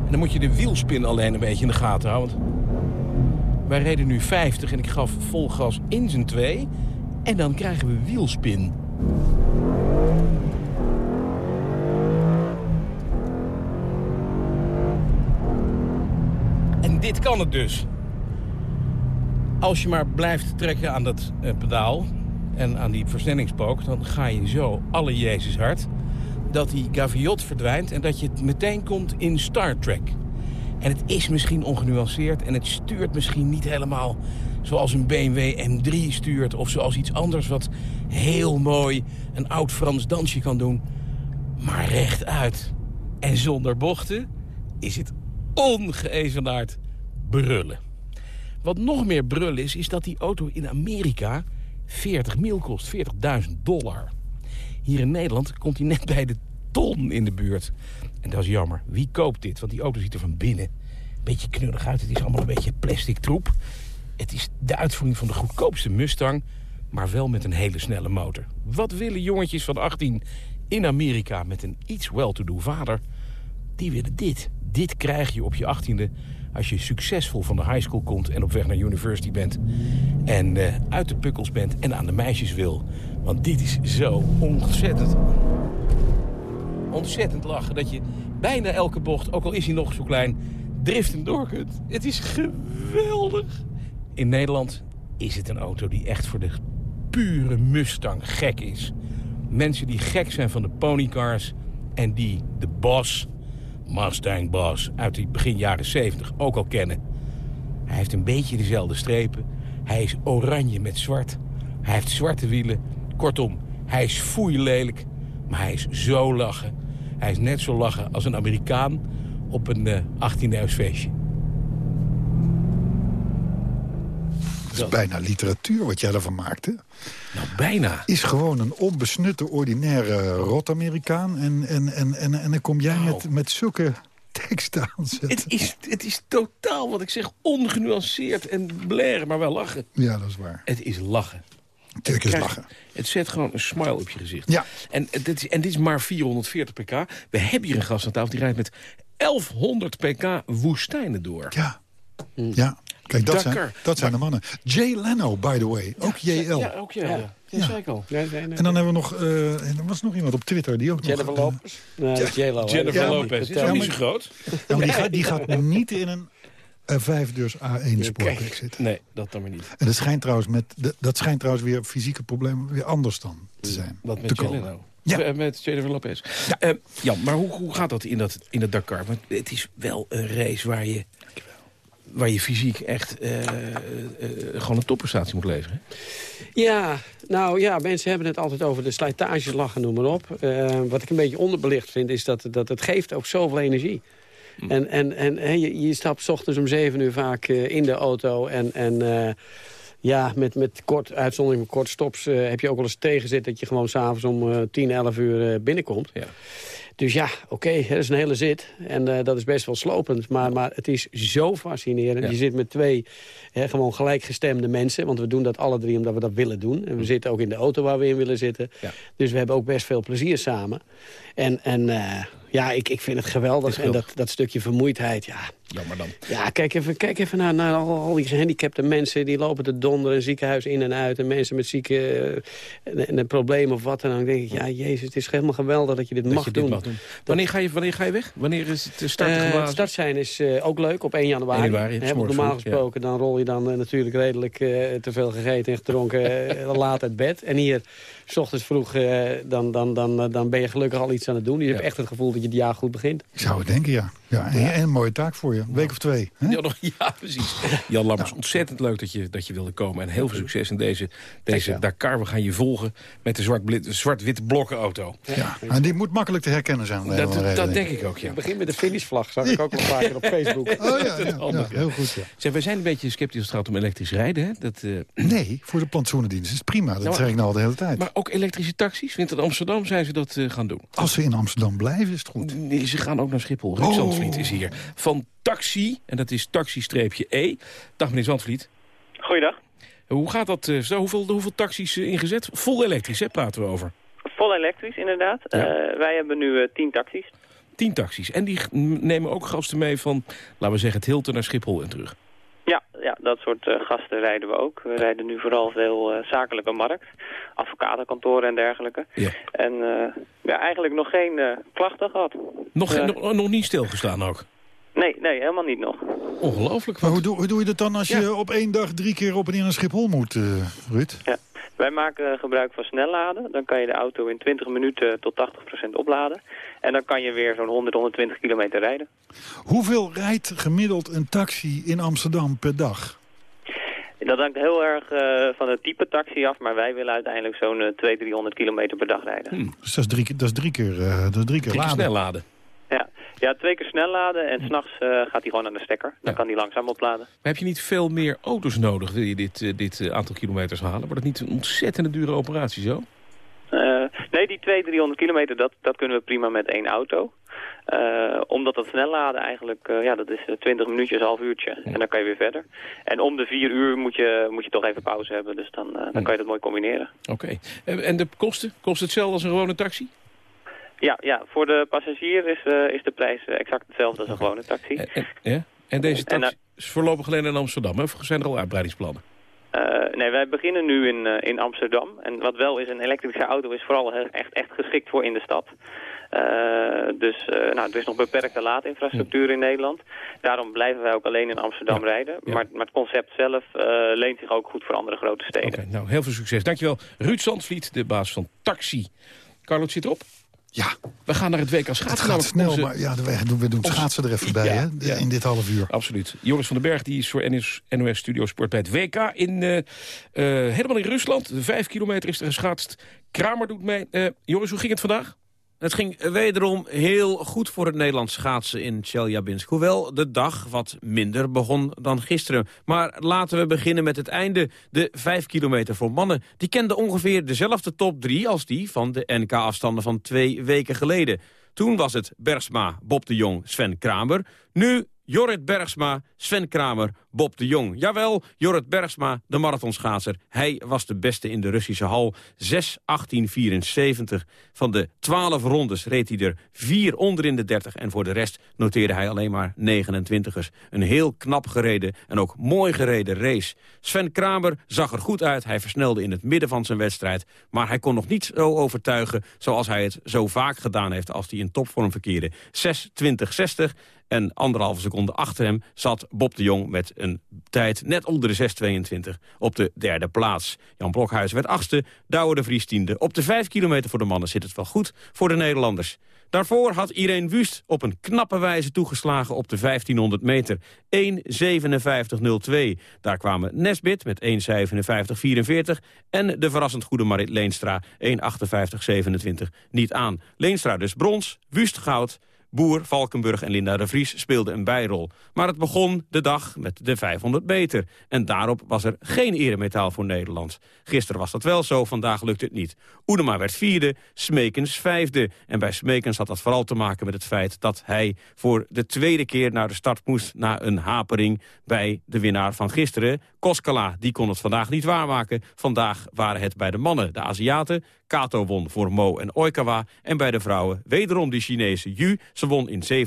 En dan moet je de wielspin alleen een beetje in de gaten houden. Wij reden nu 50 en ik gaf vol gas in zijn twee. En dan krijgen we wielspin. Dit kan het dus. Als je maar blijft trekken aan dat eh, pedaal en aan die versnellingspook... dan ga je zo alle Jezus hard dat die gaviot verdwijnt... en dat je het meteen komt in Star Trek. En het is misschien ongenuanceerd en het stuurt misschien niet helemaal... zoals een BMW M3 stuurt of zoals iets anders... wat heel mooi een oud Frans dansje kan doen. Maar rechtuit en zonder bochten is het ongeëvenaard brullen. Wat nog meer brullen is, is dat die auto in Amerika 40 mil kost. 40.000 dollar. Hier in Nederland komt hij net bij de ton in de buurt. En dat is jammer. Wie koopt dit? Want die auto ziet er van binnen een beetje knullig uit. Het is allemaal een beetje plastic troep. Het is de uitvoering van de goedkoopste Mustang... maar wel met een hele snelle motor. Wat willen jongetjes van 18 in Amerika met een iets wel-to-do vader? Die willen dit. Dit krijg je op je 18e als je succesvol van de high school komt... en op weg naar university bent. En eh, uit de pukkels bent en aan de meisjes wil. Want dit is zo ontzettend... ontzettend lachen dat je bijna elke bocht... ook al is hij nog zo klein, driftend door kunt. Het is geweldig. In Nederland is het een auto die echt voor de pure Mustang gek is. Mensen die gek zijn van de ponycars... en die de Boss, Mustang Boss, uit die begin jaren 70 ook al kennen. Hij heeft een beetje dezelfde strepen. Hij is oranje met zwart. Hij heeft zwarte wielen. Kortom, hij is foeilelijk, maar hij is zo lachen. Hij is net zo lachen als een Amerikaan op een eh 18e-eeuws feestje. Dat is bijna literatuur wat jij ervan maakt, hè? Nou, bijna. Is gewoon een onbesnutte, ordinaire rot-Amerikaan. En, en, en, en, en dan kom jij met, met zulke [laughs] teksten aanzetten. Het is, het is totaal, wat ik zeg, ongenuanceerd en blaren, maar wel lachen. Ja, dat is waar. Het is lachen. Tuurlijk Het is lachen. Het zet gewoon een smile op je gezicht. Ja. En dit, is, en dit is maar 440 pk. We hebben hier een gast aan tafel die rijdt met 1100 pk woestijnen door. Ja. Ja, kijk, dat zijn, dat zijn de mannen. Jay Leno, by the way. Ook JL. Ja, ook jij. Ja, ja. Ja. zei ik al. En dan hebben we nog... eh, er was nog iemand op Twitter die ook Jennifer nog... eh, Lopez? Hè. Jennifer Ja, maar- Lopez. Is ook niet zo groot. ja, maar die, gaat, die gaat niet in een uh, vijfdeurs A1 sportback Kijk, zitten. Nee, dat dan maar niet. En dat schijnt trouwens, met, de- dat schijnt trouwens weer fysieke problemen weer anders dan te zijn. Dat met komen. Jeleno. Ja. Eh, Met Jennifer Lopez. Ja, Jan, maar hoe, hoe gaat dat in dat, in dat Dakar? Want het is wel een race waar je, waar je fysiek echt eh, eh, gewoon een topprestatie moet leveren. hè? Ja, nou ja, mensen hebben het altijd over de slijtageslag en noem maar op. Uh, wat ik een beetje onderbelicht vind, is dat, dat het geeft ook zoveel energie. Hm. En, en, en he, je, je stapt ochtends om zeven uur vaak in de auto en... en ja, met, met kort, uitzondering van kort stops uh, heb je ook wel eens tegenzit... dat je gewoon s'avonds om uh, 10, 11 uur uh, binnenkomt. Ja. Dus ja, oké, okay, dat is een hele zit. En uh, dat is best wel slopend. Maar, maar het is zo fascinerend. Ja. Je zit met twee hè, gewoon gelijkgestemde mensen. Want we doen dat alle drie omdat we dat willen doen. En we zitten ook in de auto waar we in willen zitten. Ja. Dus we hebben ook best veel plezier samen. En, en ja, ik, ik vind het geweldig. En dat, dat stukje vermoeidheid, ja. Jammer dan. Ja, kijk even, kijk even naar, naar al, al die gehandicapte mensen... die lopen te donderen, ziekenhuis in en uit... en mensen met zieke uh, en, en problemen of wat dan dan denk ik... ja, jezus, het is helemaal geweldig dat je dit, dat mag, je doen. dit mag doen. Wanneer, ga je, wanneer ga je weg? Wanneer is het start uh, Het start zijn is uh, ook leuk, op 1 januari. 1 januari He, normaal gesproken, ja. dan rol je dan natuurlijk redelijk te veel gegeten en gedronken... [laughs] laat uit bed. En hier... S ochtends vroeg, dan, dan, dan, dan ben je gelukkig al iets aan het doen. Je ja. hebt echt het gevoel dat je het jaar goed begint. Ik zou het denken, ja. Ja, en, en een mooie taak voor je. Een week of twee. Hè? Ja, nog, [laughs] ja, precies. Jan Lammers, nou. ontzettend leuk dat je, dat je wilde komen. En heel veel succes in deze, deze Dakar. We gaan je volgen met de zwart-witte zwart blokkenauto. Ja, en die moet makkelijk te herkennen zijn. Dat, dat, dat denk ik ook, ja. Ik begin met de finishvlag, zag ik ook nog vaker op [laughs] Facebook. Oh ja, ja, heel goed. Ja. Zeg, wij zijn een beetje sceptisch als het gaat om elektrisch rijden. Hè? Dat, uh... [clears throat] Nee, voor de plantsoenendienst is prima. Dat nou, zeg ik nou al de hele tijd. Maar ook elektrische taxis? Want in Amsterdam zijn ze dat uh, gaan doen. Als ze in Amsterdam blijven, is het goed. Nee, ze gaan ook naar Schiphol. Oh. Zandvliet is hier. Van Taxi, en dat is taxi-e. Dag meneer Zandvliet. Goeiedag. Hoe gaat dat? Uh, zo, hoeveel, hoeveel taxis uh, ingezet? Vol elektrisch, hè, praten we over. Vol elektrisch, inderdaad. Ja. Uh, wij hebben nu tien taxis. Tien taxis. En die nemen ook gasten mee van, laten we zeggen, het Hilton naar Schiphol en terug. Dat soort uh, gasten rijden we ook. We rijden nu vooral veel uh, zakelijke markt, advocatenkantoren en dergelijke. Ja. En uh, ja, eigenlijk nog geen klachten gehad. Nog, nog, nog niet stilgestaan ook? Nee, nee, helemaal niet nog. Ongelooflijk. Maar hoe doe, hoe doe je dat dan als ja. je op één dag drie keer op en neer naar Schiphol moet, Ruud? Ja. Wij maken gebruik van snelladen. Dan kan je de auto in 20 minuten tot 80% opladen. En dan kan je weer zo'n 100, 120 kilometer rijden. Hoeveel rijdt gemiddeld een taxi in Amsterdam per dag? Dat hangt heel erg uh, van het type taxi af, maar wij willen uiteindelijk zo'n uh, 200, 300 kilometer per dag rijden. Hmm. Dus dat is drie, dat is drie keer, uh, dat is drie keer drie laden. snel laden. Ja. Ja, twee keer snel laden en s'nachts uh, gaat hij gewoon aan de stekker. Dan ja. kan hij langzaam opladen. Maar heb je niet veel meer auto's nodig, wil je dit, uh, dit uh, aantal kilometers halen? Wordt het niet een ontzettende dure operatie zo? Nee, die 200, 300 kilometer, dat, dat kunnen we prima met één auto. Omdat dat snel laden eigenlijk, ja, dat is 20 minuutjes, een half uurtje. Ja. En dan kan je weer verder. En om de vier uur moet je, moet je toch even pauze hebben. Dus dan, dan kan je dat mooi combineren. Oké. Okay. En, de kosten? Kost het hetzelfde als een gewone taxi? Ja, ja, voor de passagier is, uh, is de prijs exact hetzelfde als een gewone taxi. En, en, ja? en deze taxi en, is voorlopig alleen in Amsterdam, of zijn er al uitbreidingsplannen? Uh, nee, wij beginnen nu in, uh, in Amsterdam. En wat wel is, een elektrische auto is vooral echt, echt geschikt voor in de stad. Uh, dus nou, er is nog beperkte laadinfrastructuur in Nederland. Daarom blijven wij ook alleen in Amsterdam ja. rijden. Ja. Maar, maar, het concept zelf leent zich ook goed voor andere grote steden. Okay, nou, heel veel succes. Dankjewel. Ruud Zandvliet, de baas van Taxi. Carlo, zit erop? Ja. We gaan naar het WK schaatsen. Het gaat snel, onze... maar ja, we doen, we doen schaatsen er even bij ja, hè, ja. in dit half uur. Absoluut. Joris van den Berg die is voor NOS, NOS Studio Sport bij het WK. In, uh, uh, helemaal in Rusland. Vijf kilometer is er geschaatst. Kramer doet mee. Uh, Joris, hoe ging het vandaag? Het ging wederom heel goed voor het Nederlands schaatsen in Chelyabinsk. Hoewel de dag wat minder begon dan gisteren. Maar laten we beginnen met het einde. De 5 kilometer voor mannen. Die kenden ongeveer dezelfde top 3 als die van de NK-afstanden van twee weken geleden. Toen was het Bergsma, Bob de Jong, Sven Kramer. Nu Jorrit Bergsma, Sven Kramer, Bob de Jong. Jawel, Jorrit Bergsma, de marathonschaatser. Hij was de beste in de Russische hal. 6.18.74. Van de 12 rondes reed hij er 4 onder in de 30. En voor de rest noteerde hij alleen maar 29ers. Een heel knap gereden en ook mooi gereden race. Sven Kramer zag er goed uit. Hij versnelde in het midden van zijn wedstrijd. Maar hij kon nog niet zo overtuigen zoals hij het zo vaak gedaan heeft... als hij in topvorm verkeerde. 6.20.60. En anderhalve seconde achter hem zat Bob de Jong met een tijd net onder de 6.22 op de derde plaats. Jan Blokhuis werd achtste, Douwe de Vries tiende. Op de 5 kilometer voor de mannen zit het wel goed voor de Nederlanders. Daarvoor had Irene Wust op een knappe wijze toegeslagen op de 1500 meter. 1.57.02. Daar kwamen Nesbit met 1.57.44 en de verrassend goede Marit Leenstra 1.58.27 niet aan. Leenstra dus brons, Wust goud, Boer, Valkenburg en Linda de Vries speelden een bijrol. Maar het begon de dag met de 500 meter. En daarop was er geen eremetaal voor Nederland. Gisteren was dat wel zo, vandaag lukt het niet. Oedema werd vierde, Smekens vijfde. En bij Smekens had dat vooral te maken met het feit... dat hij voor de tweede keer naar de start moest... na een hapering bij de winnaar van gisteren, Koskala. Die kon het vandaag niet waarmaken. Vandaag waren het bij de mannen de Aziaten... Kato won voor Mo en Oikawa. En bij de vrouwen wederom die Chinese Yu. Ze won in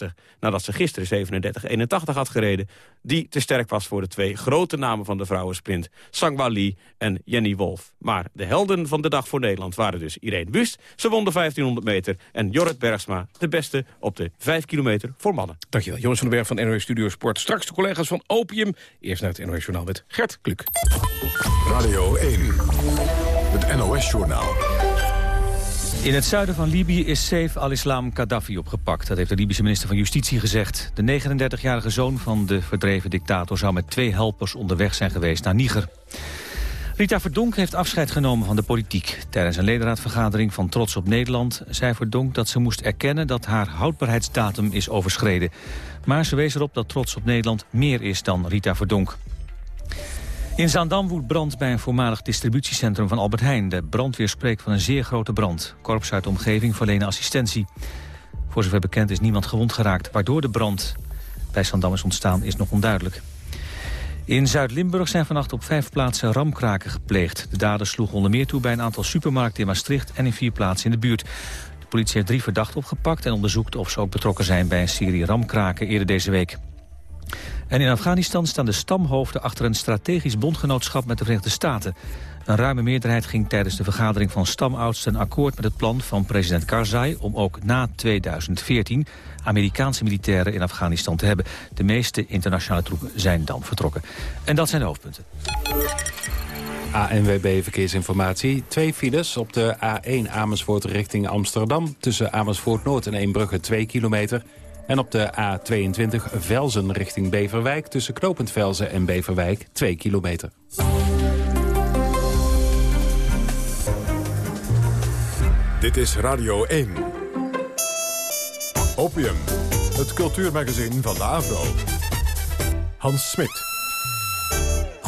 37,65 nadat ze gisteren 37,81 had gereden. Die te sterk was voor de twee grote namen van de vrouwensprint. Sangwa Lee en Jenny Wolf. Maar de helden van de dag voor Nederland waren dus Irene Wust. Ze won de 1500 meter. En Jorrit Bergsma, de beste op de 5 kilometer voor mannen. Dankjewel, Jonas van den Berg van NOS Studio Sport. Straks de collega's van Opium. Eerst naar het NOS Journaal met Gert Kluk. Radio 1. Het NOS-journaal. In het zuiden van Libië is Saif al-Islam Gaddafi opgepakt. Dat heeft de Libische minister van Justitie gezegd. De 39-jarige zoon van de verdreven dictator zou met twee helpers onderweg zijn geweest naar Niger. Rita Verdonk heeft afscheid genomen van de politiek. Tijdens een ledenraadvergadering van Trots op Nederland zei Verdonk dat ze moest erkennen dat haar houdbaarheidsdatum is overschreden. Maar ze wees erop dat Trots op Nederland meer is dan Rita Verdonk. In Zaandam woedt brand bij een voormalig distributiecentrum van Albert Heijn. De brandweer spreekt van een zeer grote brand. Korps uit de omgeving verlenen assistentie. Voor zover bekend is niemand gewond geraakt. Waardoor de brand bij Zaandam is ontstaan is nog onduidelijk. In Zuid-Limburg zijn vannacht op vijf plaatsen ramkraken gepleegd. De daders sloegen onder meer toe bij een aantal supermarkten in Maastricht... en in vier plaatsen in de buurt. De politie heeft drie verdachten opgepakt... en onderzoekt of ze ook betrokken zijn bij een serie ramkraken eerder deze week. En in Afghanistan staan de stamhoofden achter een strategisch bondgenootschap met de Verenigde Staten. Een ruime meerderheid ging tijdens de vergadering van stamoudsten akkoord met het plan van president Karzai om ook na 2014 Amerikaanse militairen in Afghanistan te hebben. De meeste internationale troepen zijn dan vertrokken. En dat zijn de hoofdpunten. ANWB Verkeersinformatie. Twee files op de A1 Amersfoort richting Amsterdam. Tussen Amersfoort Noord en Eembrugge 2 kilometer. En op de A22 Velzen richting Beverwijk... tussen Knopend Velzen en Beverwijk 2 kilometer. Dit is Radio 1. Opium, het cultuurmagazin van de AVRO. Hans Smit.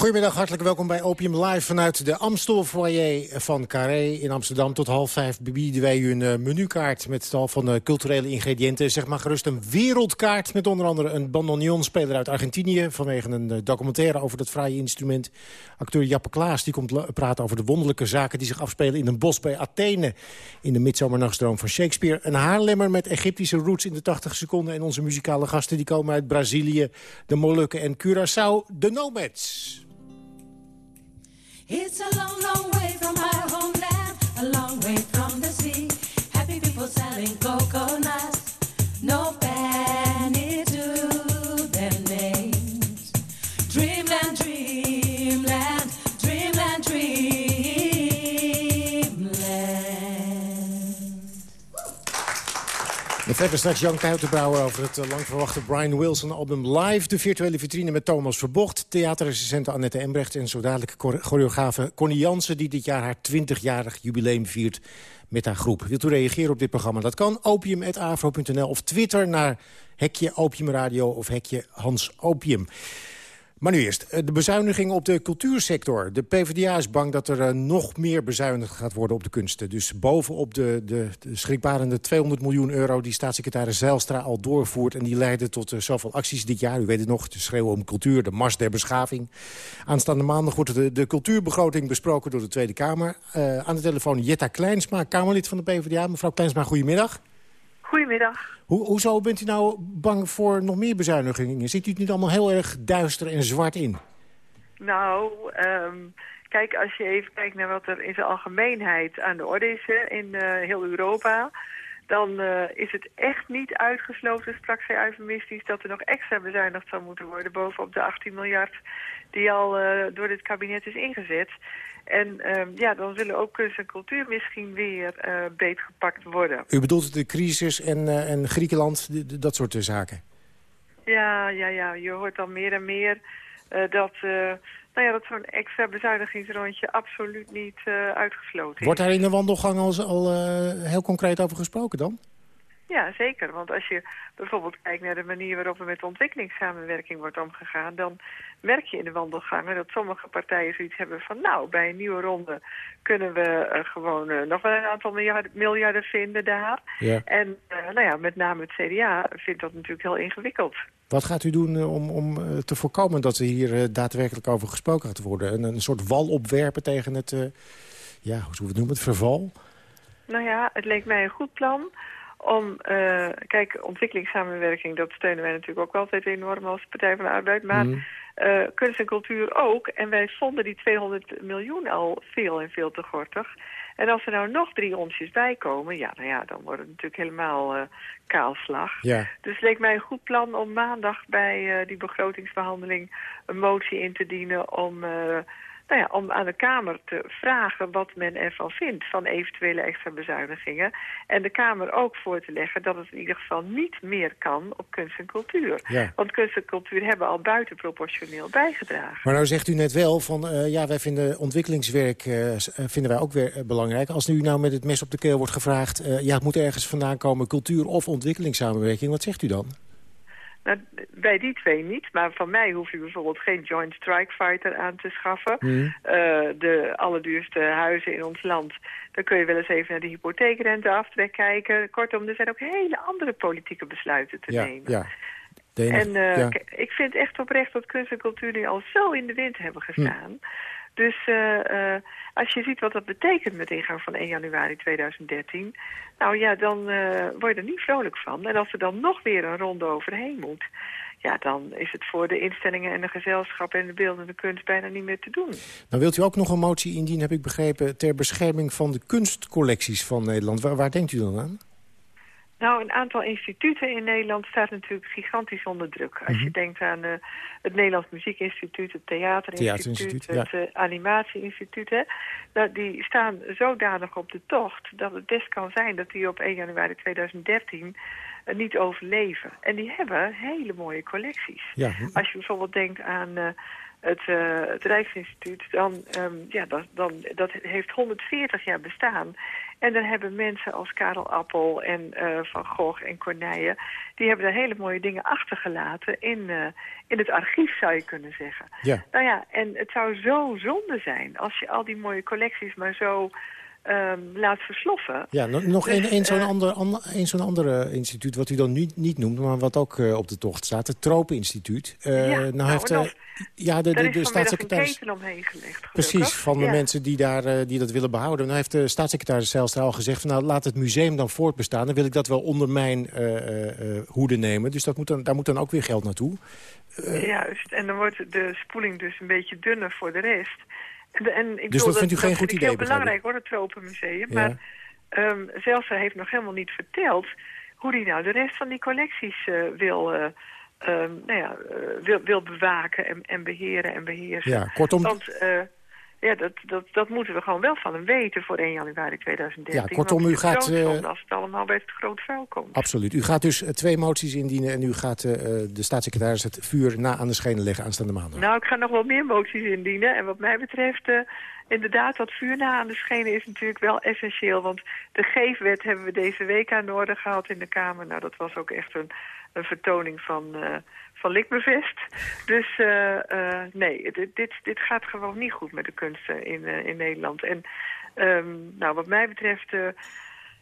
Goedemiddag, hartelijk welkom bij Opium Live vanuit de Amstel foyer van Carré in Amsterdam. Tot half vijf bieden wij u een uh, menukaart met tal van uh, culturele ingrediënten. Zeg maar gerust een wereldkaart met onder andere een bandoneon-speler uit Argentinië... vanwege een uh, documentaire over dat fraaie instrument. Acteur Jappe Klaas die komt praten over de wonderlijke zaken... die zich afspelen in een bos bij Athene in de midzomernachtstroom van Shakespeare. Een haarlemmer met Egyptische roots in de 80 seconden... en onze muzikale gasten die komen uit Brazilië, de Molukken en Curaçao, de Nomads. It's a long, long way from my We hebben straks Jan Kuitenbrouwer over het lang verwachte Brian Wilson album Live. De virtuele vitrine met Thomas Verbocht. Theaterrecensente Annette Embrecht en zo dadelijk choreografe Connie Jansen... die dit jaar haar 20-jarig jubileum viert met haar groep. Wilt u reageren op dit programma? Dat kan opium.afro.nl of Twitter naar hekje Opiumradio of hekje Hans Opium. Maar nu eerst, eh, de bezuiniging op de cultuursector. De PvdA is bang dat er uh, nog meer bezuinigd gaat worden op de kunsten. Dus bovenop de, de, de schrikbarende 200 miljoen euro... die staatssecretaris Zijlstra al doorvoert... en die leiden tot uh, zoveel acties dit jaar. U weet het nog, de schreeuw om cultuur, de mars der beschaving. Aanstaande maandag wordt de, de cultuurbegroting besproken door de Tweede Kamer. aan de telefoon Jetta Kleinsma, Kamerlid van de PvdA. Mevrouw Kleinsma, goedemiddag. Goedemiddag. Hoe, hoezo bent u nou bang voor nog meer bezuinigingen? Ziet u het niet allemaal heel erg duister en zwart in? Nou, um, kijk, als je even kijkt naar wat er in zijn algemeenheid aan de orde is hè, in uh, heel Europa dan eh, is het echt niet uitgesloten, sprak zij eufemistisch, dat er nog extra bezuinigd zou moeten worden bovenop de 18 miljard die al uh, door dit kabinet is ingezet. En uh, ja, dan zullen ook kunst en cultuur misschien weer uh, beetgepakt worden. U bedoelt de crisis en, en Griekenland, dat soort zaken? Ja, ja, ja, je hoort al meer en meer dat nou ja, dat zo'n extra bezuinigingsrondje absoluut niet uitgesloten is. Wordt daar in de wandelgang al, al heel concreet over gesproken dan? Ja, zeker. Want als je bijvoorbeeld kijkt naar de manier waarop er met ontwikkelingssamenwerking wordt omgegaan... dan merk je in de wandelgangen dat sommige partijen zoiets hebben van... nou, bij een nieuwe ronde kunnen we uh, gewoon uh, nog wel een aantal miljarden, miljarden vinden daar. Ja. En uh, nou ja, met name het CDA vindt dat natuurlijk heel ingewikkeld. Wat gaat u doen om, om te voorkomen dat er hier daadwerkelijk over gesproken gaat worden? Een, een soort wal opwerpen tegen het, ja, hoe zullen we het noemen, het verval? Nou ja, het leek mij een goed plan om, uh, kijk, ontwikkelingssamenwerking, dat steunen wij natuurlijk ook altijd enorm als Partij van de Arbeid. Maar mm. uh, kunst en cultuur ook. En wij vonden die 200 miljoen al veel en veel te gortig. En als er nou nog drie onsjes bij komen, ja, nou ja, dan wordt het natuurlijk helemaal uh, kaalslag. Ja. Dus het leek mij een goed plan om maandag bij die begrotingsbehandeling een motie in te dienen om nou ja, om aan de Kamer te vragen wat men ervan vindt van eventuele extra bezuinigingen. En de Kamer ook voor te leggen dat het in ieder geval niet meer kan op kunst en cultuur. Ja. Want kunst en cultuur hebben al buitenproportioneel bijgedragen. Maar nou zegt u net wel van, uh, ja, wij vinden ontwikkelingswerk uh, vinden wij ook weer uh, belangrijk. Als nu nou met het mes op de keel wordt gevraagd, ja, het moet ergens vandaan komen, cultuur of ontwikkelingssamenwerking. Wat zegt u dan? Nou, bij die twee niet, maar van mij hoef je bijvoorbeeld geen Joint Strike Fighter aan te schaffen. Mm. Uh, de allerduurste huizen in ons land, dan kun je wel eens even naar de hypotheekrenteaftrek kijken. Kortom, er zijn ook hele andere politieke besluiten te ja, nemen. Ja. En uh, ja. ik vind echt oprecht dat kunst en cultuur nu al zo in de wind hebben gestaan. Hm. Dus uh, uh, als je ziet wat dat betekent met ingang van 1 januari 2013... nou ja, dan uh, word je er niet vrolijk van. En als er dan nog weer een ronde overheen moet... ja, dan is het voor de instellingen en de gezelschap en de beeldende kunst bijna niet meer te doen. Dan wilt u ook nog een motie indienen, heb ik begrepen... ter bescherming van de kunstcollecties van Nederland. Waar denkt u dan aan? Nou, een aantal instituten in Nederland staat natuurlijk gigantisch onder druk. Als mm -hmm. je denkt aan uh, het Nederlands Muziekinstituut, het Theaterinstituut, het ja. uh, Animatieinstituut. Hè, nou, die staan zodanig op de tocht dat het best kan zijn dat die op 1 januari 2013 uh, niet overleven. En die hebben hele mooie collecties. Ja. Als je bijvoorbeeld denkt aan het, uh, het Rijksinstituut, dan, um, ja, dat, dan, dat heeft 140 jaar bestaan. En dan hebben mensen als Karel Appel en uh, Van Gogh en Corneille... die hebben daar hele mooie dingen achtergelaten in, uh, in het archief, zou je kunnen zeggen. Ja. Nou ja, en het zou zo zonde zijn als je al die mooie collecties maar zo... Um, laat versloffen. Ja, nog Dus, een, een zo'n eh, ander, ander, een zo'n andere instituut wat u dan niet, niet noemt... maar wat ook uh, op de tocht staat, het Tropeninstituut. Uh, ja, nou, nou, heeft, of- ja, de, de, staatssecretaris... een keten omheen gelegd. Precies, van de Ja. mensen die, daar, eh, die dat willen behouden. Nou heeft de staatssecretaris Zijlstra al gezegd... Van, nou, laat het museum dan voortbestaan. Dan wil ik dat wel onder mijn eh, eh, eh, hoede nemen. Dus dat moet dan, daar moet dan ook weer geld naartoe. Eh, Juist, en dan wordt de spoeling dus een beetje dunner voor de rest. En, bedoel, Dus dat vindt u geen goed idee, heel begrijp ik? belangrijk hoor, het Tropenmuseum. Ja. Maar um, Zelsa heeft nog helemaal niet verteld hoe hij nou de rest van die collecties eh, wil, eh, um, nou ja, eh, wil, wil bewaken en, en beheren en beheersen. Ja, kortom- Want ja, dat, dat, dat moeten we gewoon wel van hem weten voor 1 januari 2013. Ja, kortom, u gaat, eh, als het allemaal bij het groot vuil komt. Absoluut. U gaat dus eh, twee moties indienen... en u gaat eh, de staatssecretaris het vuur na aan de schenen leggen aanstaande maandag. Nou, ik ga nog wel meer moties indienen. En wat mij betreft, inderdaad, dat vuur na aan de schenen is natuurlijk wel essentieel. Want de geefwet hebben we deze week aan de orde gehad in de Kamer. Nou, dat was ook echt een, een vertoning van, van Likmevest. Dus eh, eh, nee, dit, dit, dit gaat gewoon niet goed met de kunsten in, eh, in Nederland. En ehm, nou, wat mij betreft... eh,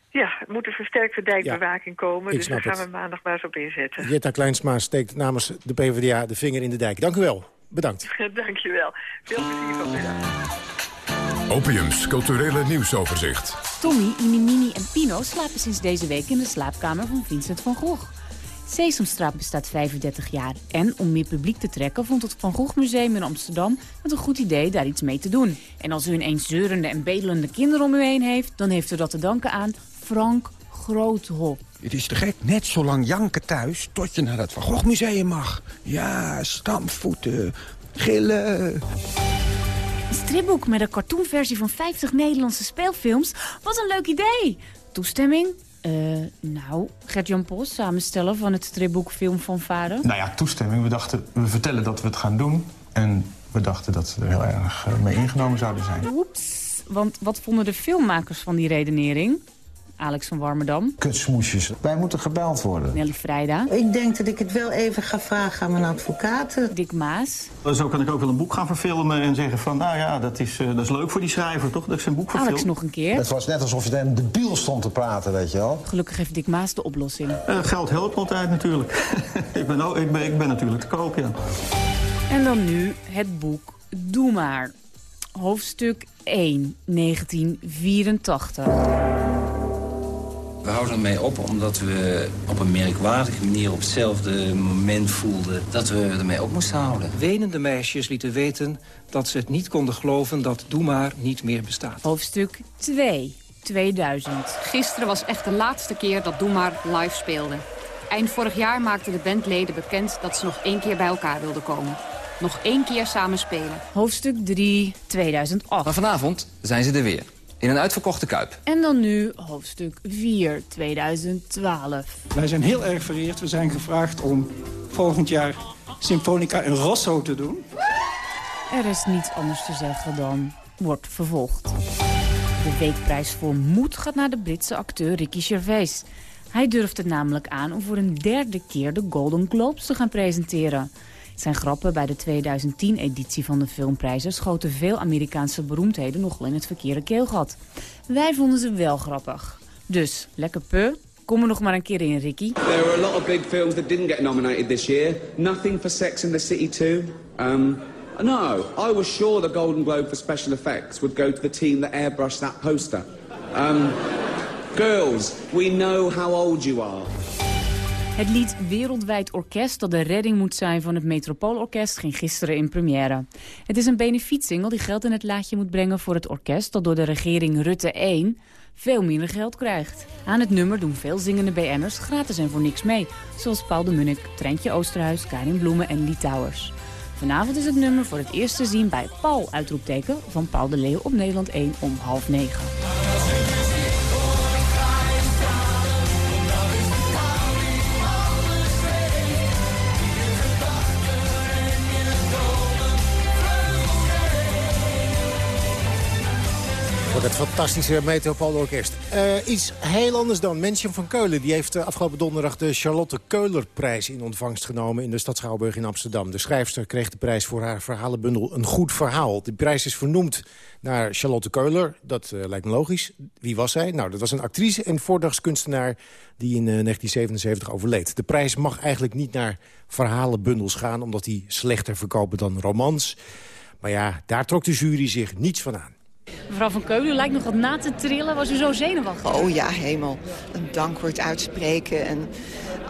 ja, er moet een versterkte dijkbewaking komen. Dus daar gaan het. we maandag maar eens op inzetten. Jetta Kleinsma steekt namens de PvdA de vinger in de dijk. Dank u wel. Bedankt. [laughs] Dankjewel. Veel plezier vanmiddag. Opiums culturele nieuwsoverzicht. Tommy, Inimini en Pino slapen sinds deze week in de slaapkamer van Vincent van Gogh. Sesamstraat bestaat 35 jaar en om meer publiek te trekken vond het Van Gogh Museum in Amsterdam het een goed idee daar iets mee te doen. En als u ineens zeurende en bedelende kinderen om u heen heeft, dan heeft u dat te danken aan Frank Groot hop. Het is te gek, net zo lang janken thuis tot je naar het Van Gogh Museum mag. Ja, stampvoeten, gillen. Een stripboek met een cartoonversie van 50 Nederlandse speelfilms. Wat een leuk idee! Toestemming? Eh, nou, Gert-Jan Pos, samensteller van het stripboek Film van Vader. Nou ja, toestemming. We dachten, we vertellen dat we het gaan doen. En we dachten dat ze er heel erg eh, mee ingenomen zouden zijn. Oeps, want wat vonden de filmmakers van die redenering? Alex van Warmerdam. Kutsmoesjes. Wij moeten gebeld worden. Nelly Vrijda. Ik denk dat ik het wel even ga vragen aan mijn advocaten. Dick Maas. Zo kan ik ook wel een boek gaan verfilmen en zeggen van... nou ja, dat is, uh, dat is leuk voor die schrijver, toch? Dat ik zijn boek verfilm. Alex nog een keer. Het was net alsof je een debiel stond te praten, weet je wel. Gelukkig heeft Dick Maas de oplossing. Uh, geld helpt altijd natuurlijk. [laughs] ik, ben, oh, ik, ben, ik ben natuurlijk te koop, ja. En dan nu het boek Doe maar. Hoofdstuk 1, 1984. We houden ermee op omdat we op een merkwaardige manier op hetzelfde moment voelden dat we ermee op moesten houden. Wenende meisjes lieten weten dat ze het niet konden geloven dat Doe maar niet meer bestaat. Hoofdstuk 2, 2000. Gisteren was echt de laatste keer dat Doe maar live speelde. Eind vorig jaar maakten de bandleden bekend dat ze nog één keer bij elkaar wilden komen. Nog één keer samen spelen. Hoofdstuk 3, 2008. Maar vanavond zijn ze er weer. In een uitverkochte Kuip. En dan nu hoofdstuk 4, 2012. Wij zijn heel erg vereerd. We zijn gevraagd om volgend jaar Symfonica in Rosso te doen. Er is niets anders te zeggen dan wordt vervolgd. De weekprijs voor moed gaat naar de Britse acteur Ricky Gervais. Hij durft het namelijk aan om voor een derde keer de Golden Globes te gaan presenteren. Zijn grappen bij de 2010-editie van de filmprijzen schoten veel Amerikaanse beroemdheden nogal in het verkeerde keelgat. Wij vonden ze wel grappig. Dus, lekker pu, kom er nog maar een keer in, Ricky. There were a lot of big films that didn't get nominated this year. Nothing for Sex in the City 2. Um, no, I was sure the Golden Globe for special effects would go to the team that airbrushed that poster. Um, girls, we know how old you are. Het lied Wereldwijd Orkest dat de redding moet zijn van het Metropoolorkest ging gisteren in première. Het is een benefietsingle die geld in het laadje moet brengen voor het orkest dat door de regering Rutte 1 veel minder geld krijgt. Aan het nummer doen veel zingende BN'ers gratis en voor niks mee. Zoals Paul de Munnik, Trentje Oosterhuis, Karin Bloemen en Lee Towers. Vanavond is het nummer voor het eerst te zien bij Paul uitroepteken van Paul de Leeuw op Nederland 1 om half negen. Voor het fantastische Metropoolorkest. Uh, iets heel anders dan. Mensen van Keulen die heeft uh, afgelopen donderdag de Charlotte Keulerprijs in ontvangst genomen in de stad Schouwburg in Amsterdam. De schrijfster kreeg de prijs voor haar verhalenbundel Een Goed Verhaal. De prijs is vernoemd naar Charlotte Keuler. Dat uh, lijkt me logisch. Wie was zij? Nou, dat was een actrice en voordagskunstenaar die in 1977 overleed. De prijs mag eigenlijk niet naar verhalenbundels gaan... omdat die slechter verkopen dan romans. Maar ja, daar trok de jury zich niets van aan. Mevrouw van Keulen, lijkt nog wat na te trillen. Was u zo zenuwachtig? Oh ja, hemel. Een dankwoord uitspreken. En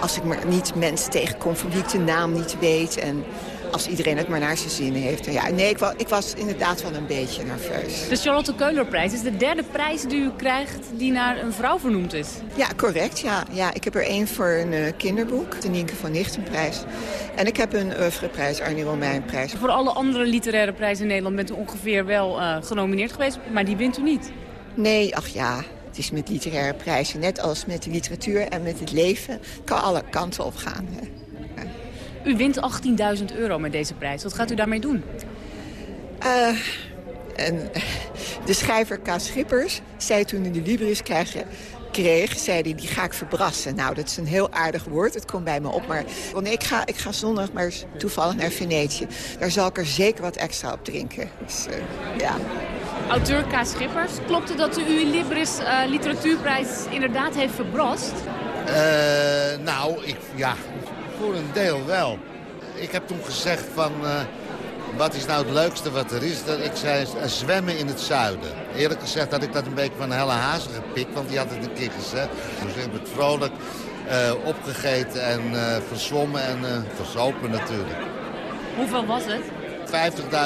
als ik maar niet mensen tegenkom van wie ik de naam niet weet. En als iedereen het maar naar zijn zin heeft. Ja, nee, ik was, ik was inderdaad wel een beetje nerveus. De Charlotte Keulerprijs is de derde prijs die u krijgt die naar een vrouw vernoemd is. Ja, correct. Ja. Ja, ik heb er één voor een uh, kinderboek, de Nienke van Nichtenprijs. En ik heb een oeuvreprijs, Arnie Romeinprijs. Voor alle andere literaire prijzen in Nederland bent u ongeveer wel uh, genomineerd geweest, maar die wint u niet. Nee, ach ja, het is met literaire prijzen, net als met de literatuur en met het leven, kan alle kanten op gaan. Hè. U wint 18.000 euro met deze prijs. Wat gaat u daarmee doen? Uh, en, de schrijver K. Schippers zei toen hij de Libris kreeg, kreeg, zei hij, die ga ik verbrassen. Nou, dat is een heel aardig woord, het komt bij me op. Maar nee, ik, ga, ik ga zondag maar toevallig naar Venetië. Daar zal ik er zeker wat extra op drinken. Dus, uh, ja. Auteur K. Schippers, klopt het dat u uw Libris uh, literatuurprijs inderdaad heeft verbrast? Uh, nou, ik, ja, voor een deel wel. Ik heb toen gezegd van... Uh, wat is nou het leukste wat er is? Dat ik zei zwemmen in het zuiden. Eerlijk gezegd had ik dat een beetje van Helle Hazen gepikt. Want die had het een keer gezegd. Dus ik heb het vrolijk uh, opgegeten en uh, verzwommen en verzopen natuurlijk. Hoeveel was het?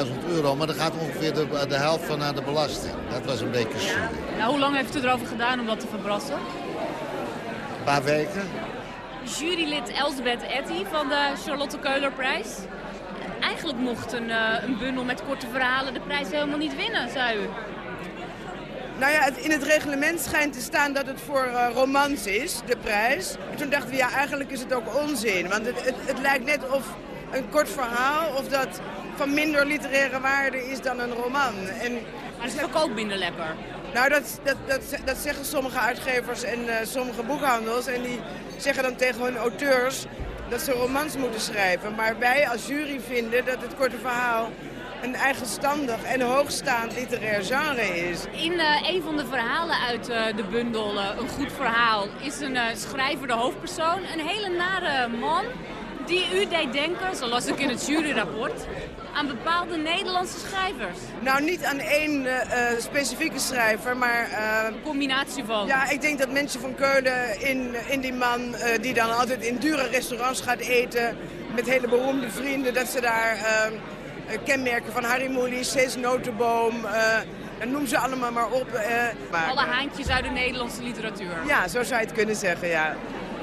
50.000 euro, maar dan gaat ongeveer de, de helft van naar de belasting. Dat was een beetje zuur. Nou, hoe lang heeft u erover gedaan om dat te verbrassen? Een paar weken. Jurylid Elsbeth Etty van de Charlotte Keulerprijs. Eigenlijk mocht een, uh, een bundel met korte verhalen de prijs helemaal niet winnen, zei u. Nou ja, in het reglement schijnt te staan dat het voor uh, romans is, de prijs. En toen dachten we, ja, eigenlijk is het ook onzin. Want het, het, het lijkt net of een kort verhaal, of dat van minder literaire waarde is dan een roman. En, maar het verkoopt minder lekker. Nou, dat, dat, dat, dat zeggen sommige uitgevers en uh, sommige boekhandels. En die zeggen dan tegen hun auteurs dat ze romans moeten schrijven. Maar wij als jury vinden dat het korte verhaal een eigenstandig en hoogstaand literair genre is. In uh, een van de verhalen uit uh, de bundel, Een Goed Verhaal, is een schrijver de hoofdpersoon. Een hele nare man die u deed denken, zoals ik in het juryrapport, aan bepaalde Nederlandse schrijvers? Nou, niet aan één uh, specifieke schrijver, maar... Uh, een combinatie van? Ja, ik denk dat mensen van Keulen in, in die man... Uh, die dan altijd in dure restaurants gaat eten... met hele beroemde vrienden... dat ze daar kenmerken van Harry Mulisch, Cees Notenboom... noem ze allemaal maar op. Alle haantjes uit de Nederlandse literatuur. Ja, zo zou je het kunnen zeggen, ja.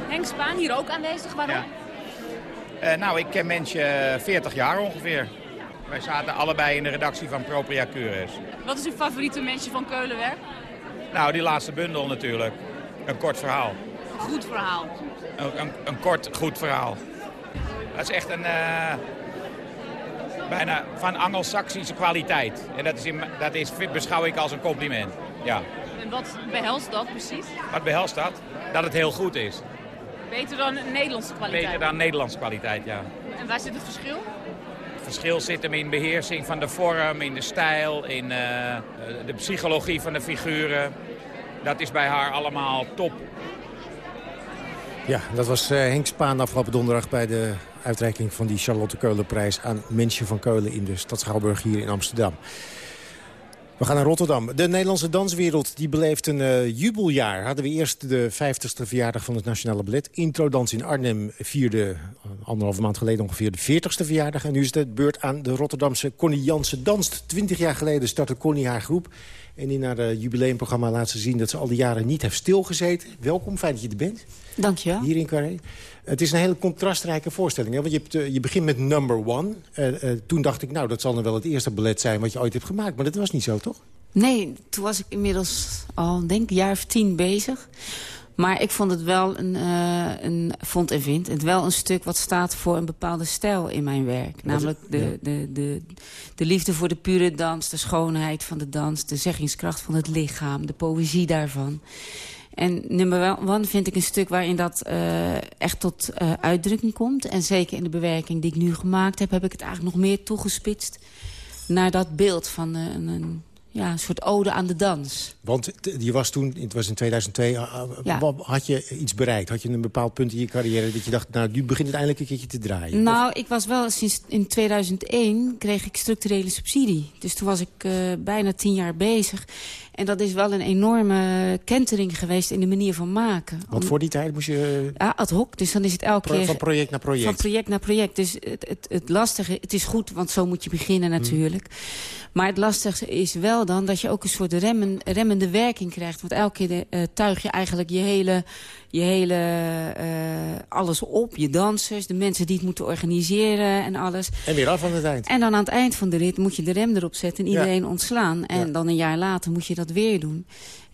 Henk Spaan hier ook aanwezig, waarom? Ja. Uh, nou, ik ken mensen 40 jaar ongeveer. Wij zaten allebei in de redactie van Propria Cures. Wat is uw favoriete mensje van Keulenwerk? Nou, die laatste bundel natuurlijk. Een kort verhaal. Goed verhaal. Een, een, een kort, goed verhaal. Dat is echt een... Uh, bijna van Angelsaksische kwaliteit. En dat, is in, dat is, beschouw ik als een compliment. Ja. En wat behelst dat precies? Wat behelst dat? Dat het heel goed is. Beter dan Nederlandse kwaliteit? Beter dan Nederlandse kwaliteit, ja. En waar zit het verschil? Het verschil zit hem in beheersing van de vorm, in de stijl, in uh, de psychologie van de figuren. Dat is bij haar allemaal top. Ja, dat was uh, Henk Spaan afgelopen donderdag bij de uitreiking van die Charlotte Keulenprijs aan Mensje van Keulen in de stad Schouwburg hier in Amsterdam. We gaan naar Rotterdam. De Nederlandse danswereld die beleeft een uh, jubeljaar. Hadden we eerst de 50ste verjaardag van het Nationale Ballet. Introdans in Arnhem vierde uh, anderhalve maand geleden ongeveer de 40ste verjaardag. En nu is het beurt aan de Rotterdamse Connie Jansen Danst. Twintig jaar geleden startte Connie haar groep. En in haar uh, jubileumprogramma laat ze zien dat ze al die jaren niet heeft stilgezeten. Welkom, fijn dat je er bent. Dank je wel. Hier in Carré. Het is een hele contrastrijke voorstelling. Hè? Want je, hebt, uh, je begint met number one. Uh, uh, toen dacht ik, nou, dat zal dan wel het eerste ballet zijn wat je ooit hebt gemaakt. Maar dat was niet zo, toch? Nee, toen was ik inmiddels al, denk ik, een jaar of tien bezig. Maar ik vond het wel een, een vond en vind het wel een stuk wat staat voor een bepaalde stijl in mijn werk. Namelijk de, ja. de, de, de liefde voor de pure dans, de schoonheid van de dans, de zeggingskracht van het lichaam, de poëzie daarvan. En nummer one vind ik een stuk waarin dat uh, echt tot uh, uitdrukking komt. En zeker in de bewerking die ik nu gemaakt heb... heb ik het eigenlijk nog meer toegespitst naar dat beeld van een, een, ja, een soort ode aan de dans. Want je was toen, het was in 2002, ja. had je iets bereikt? Had je een bepaald punt in je carrière dat je dacht... nou, nu begint het eindelijk een keertje te draaien? Nou, of? ik was wel sinds in 2001 kreeg ik structurele subsidie. Dus toen was ik bijna tien jaar bezig. En dat is wel een enorme kentering geweest in de manier van maken. Want voor die tijd moest je... Ja, ad hoc. Dus dan is het elke Pro keer... Van project naar project. Van project naar project. Dus het, het, het lastige... Het is goed, want zo moet je beginnen natuurlijk. Hmm. Maar het lastigste is wel dan dat je ook een soort remmen, remmende werking krijgt. Want elke keer uh, tuig je eigenlijk je hele... Je hele uh, alles op, je dansers, de mensen die het moeten organiseren en alles. En weer af aan het eind. En dan aan het eind van de rit moet je de rem erop zetten en iedereen ja. ontslaan. En ja. dan een jaar later moet je dat weer doen.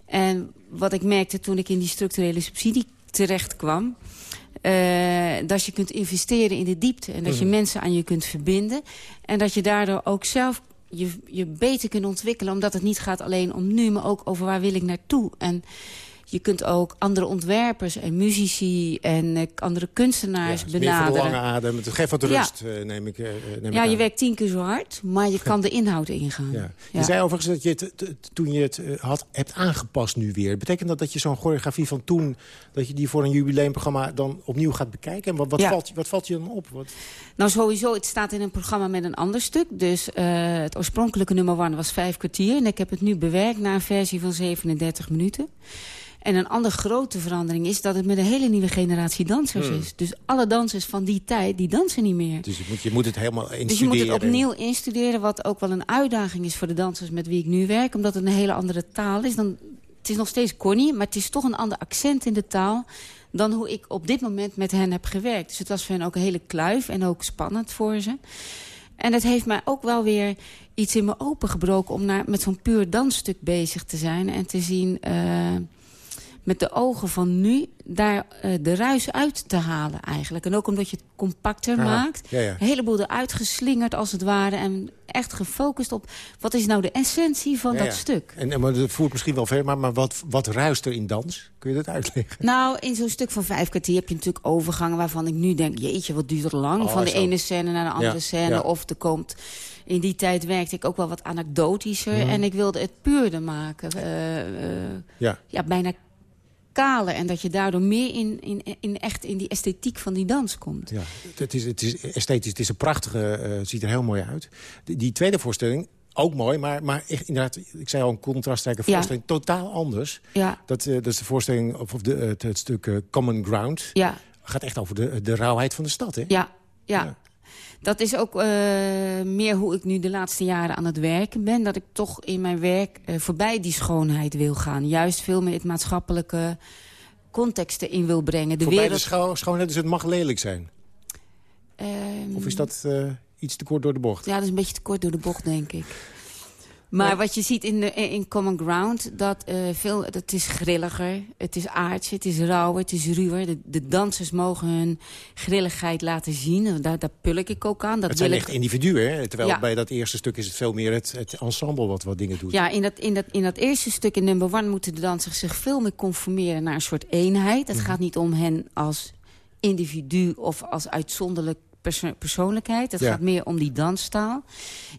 En wat ik merkte toen ik in die structurele subsidie terecht kwam... Uh, dat je kunt investeren in de diepte. En dat mm. je mensen aan je kunt verbinden. En dat je daardoor ook zelf je, je beter kunt ontwikkelen. Omdat het niet gaat alleen om nu, maar ook over waar wil ik naartoe. En je kunt ook andere ontwerpers en muzici en uh, andere kunstenaars ja, benaderen. Meer lange adem, het geeft wat rust, ja. uh, neem ik, uh, neem Ja, ik je werkt tien keer zo hard, maar je kan de inhoud ingaan. Ja. Je zei overigens dat je het, toen je het had, hebt aangepast nu weer. Betekent dat dat je zo'n choreografie van toen... dat je die voor een jubileumprogramma dan opnieuw gaat bekijken? En wat, wat, valt, wat valt je dan op? Wat... Nou, sowieso, het staat in een programma met een ander stuk. Dus het oorspronkelijke nummer one was vijf kwartier. En ik heb het nu bewerkt naar een versie van 37 minuten. En een andere grote verandering is dat het met een hele nieuwe generatie dansers hmm. is. Dus alle dansers van die tijd, die dansen niet meer. Dus je moet, je moet het helemaal instuderen. Dus je moet het opnieuw instuderen, wat ook wel een uitdaging is voor de dansers met wie ik nu werk. Omdat het een hele andere taal is dan het is nog steeds Connie, maar het is toch een ander accent in de taal dan hoe ik op dit moment met hen heb gewerkt. Dus het was voor hen ook een hele kluif en ook spannend voor ze. En het heeft mij ook wel weer iets in me opengebroken... om naar, met zo'n puur dansstuk bezig te zijn en te zien... Uh, met de ogen van nu daar uh, de ruis uit te halen eigenlijk. En ook omdat je het compacter Ja, maakt. ja, ja. Een heleboel eruit geslingerd als het ware. En echt gefocust op wat is nou de essentie van dat stuk. En, en maar dat voert misschien wel ver, maar, maar wat, wat ruist er in dans? Kun je dat uitleggen? Nou, in zo'n stuk van vijf kwartier heb je natuurlijk overgangen... waarvan ik nu denk, jeetje, wat duurt het lang. Oh, van de zo. ene scène naar de andere scène. Of er komt... In die tijd werkte ik ook wel wat anekdotischer. Mhm. En ik wilde het puurder maken. eh, eh, Ja. ja, bijna En dat je daardoor meer in, in, in, echt in die esthetiek van die dans komt. Ja, het is, het is esthetisch, het is een prachtige, eh, ziet er heel mooi uit. Die, die tweede voorstelling, ook mooi, maar, maar echt, inderdaad, ik zei al, een contrastrijke Ja. voorstelling, totaal anders. Ja. Dat, eh, dat is de voorstelling, of, of de, het, het stuk eh, Common Ground. Ja. Gaat echt over de, de rauwheid van de stad, hè? Ja, ja. Dat is ook eh, meer hoe ik nu de laatste jaren aan het werken ben. Dat ik toch in mijn werk eh, voorbij die schoonheid wil gaan. Juist veel meer het maatschappelijke context erin wil brengen. De Voorbij wereld... de scho schoonheid, dus het mag lelijk zijn. Ehm, Of is dat eh, iets te kort door de bocht? Ja, dat is een beetje te kort door de bocht, denk ik. Maar wat je ziet in, de, in Common Ground, dat, eh, veel, dat is grilliger, het is aardse, het is rauwer, het is ruwer. De, de dansers mogen hun grilligheid laten zien. Daar, daar pulk ik ook aan. Dat het zijn wil echt ik... individuen, hè? Terwijl Ja. bij dat eerste stuk is het veel meer het, het ensemble wat wat dingen doet. Ja, in dat, in, dat, in dat eerste stuk in number one moeten de dansers zich veel meer conformeren naar een soort eenheid. Het Mhm. gaat niet om hen als individu of als uitzonderlijk perso- persoonlijkheid. Het Ja. gaat meer om die danstaal.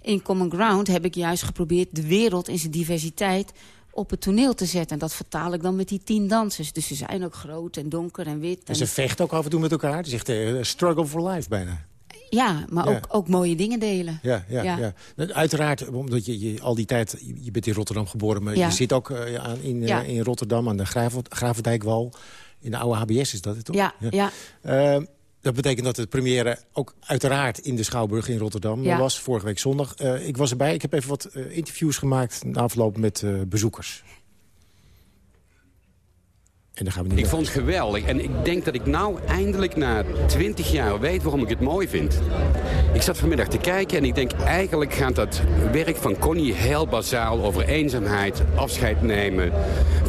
In Common Ground heb ik juist geprobeerd de wereld in zijn diversiteit op het toneel te zetten. En dat vertaal ik dan met die tien dansers. Dus ze zijn ook groot en donker en wit. En ze vechten ook af en toe met elkaar. Het is echt een struggle for life bijna. Ja, maar Ja. Ook, ook mooie dingen delen. Ja, ja, Ja. ja. Nou, Uiteraard, omdat je, je al die tijd... Je, bent in Rotterdam geboren, maar Ja. je zit ook eh, aan, in, eh, in Rotterdam... aan de Graven, Gravendijkwal. In de oude HBS is dat het, toch? Ja, ja. Eh, dat betekent dat de première ook uiteraard in de Schouwburg in Rotterdam Ja. was. Vorige week zondag. Eh, ik was erbij. Ik heb even wat eh, interviews gemaakt na afloop met eh, bezoekers. En dan gaan we niet Ik vond het geweldig en ik denk dat ik nou eindelijk na 20 jaar weet waarom ik het mooi vind. Ik zat vanmiddag te kijken en ik denk eigenlijk gaat dat werk van Connie heel bazaal over eenzaamheid, afscheid nemen,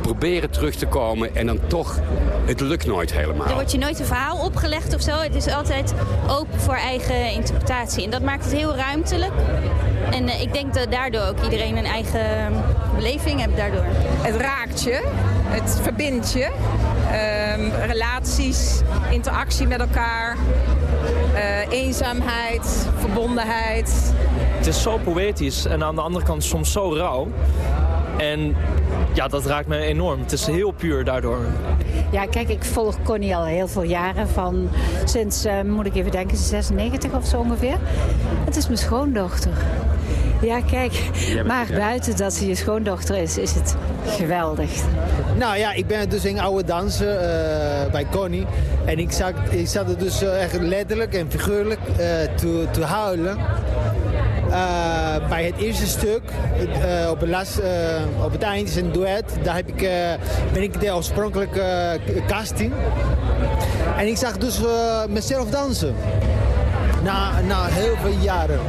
proberen terug te komen en dan toch, het lukt nooit Er helemaal. wordt je nooit een verhaal opgelegd of zo. Het is altijd open voor eigen interpretatie. En dat maakt het heel ruimtelijk. En eh, ik denk dat daardoor ook iedereen een eigen beleving heeft daardoor. Het raakt je, het verbindt je. Ehm, relaties, interactie met elkaar, eh, eenzaamheid, verbondenheid. Het is zo poëtisch en aan de andere kant soms zo rauw. En ja, dat raakt me enorm. Het is heel puur daardoor. Ja, kijk, ik volg Connie al heel veel jaren. Van sinds, eh, moet ik even denken, 96 of zo ongeveer. Het is mijn schoondochter. Ja, kijk, maar buiten dat ze je schoondochter is, is het geweldig. Nou ja, ik ben dus een oude danser eh, bij Connie. En ik zat, ik zat er dus eh, echt letterlijk en figuurlijk eh, te, te huilen. Eh, bij het eerste stuk, eh, op, het laatst, eh, op het eind is een duet. Daar heb ik, eh, ben ik de oorspronkelijke casting. En ik zag dus eh, mezelf dansen. Na, na heel veel jaren.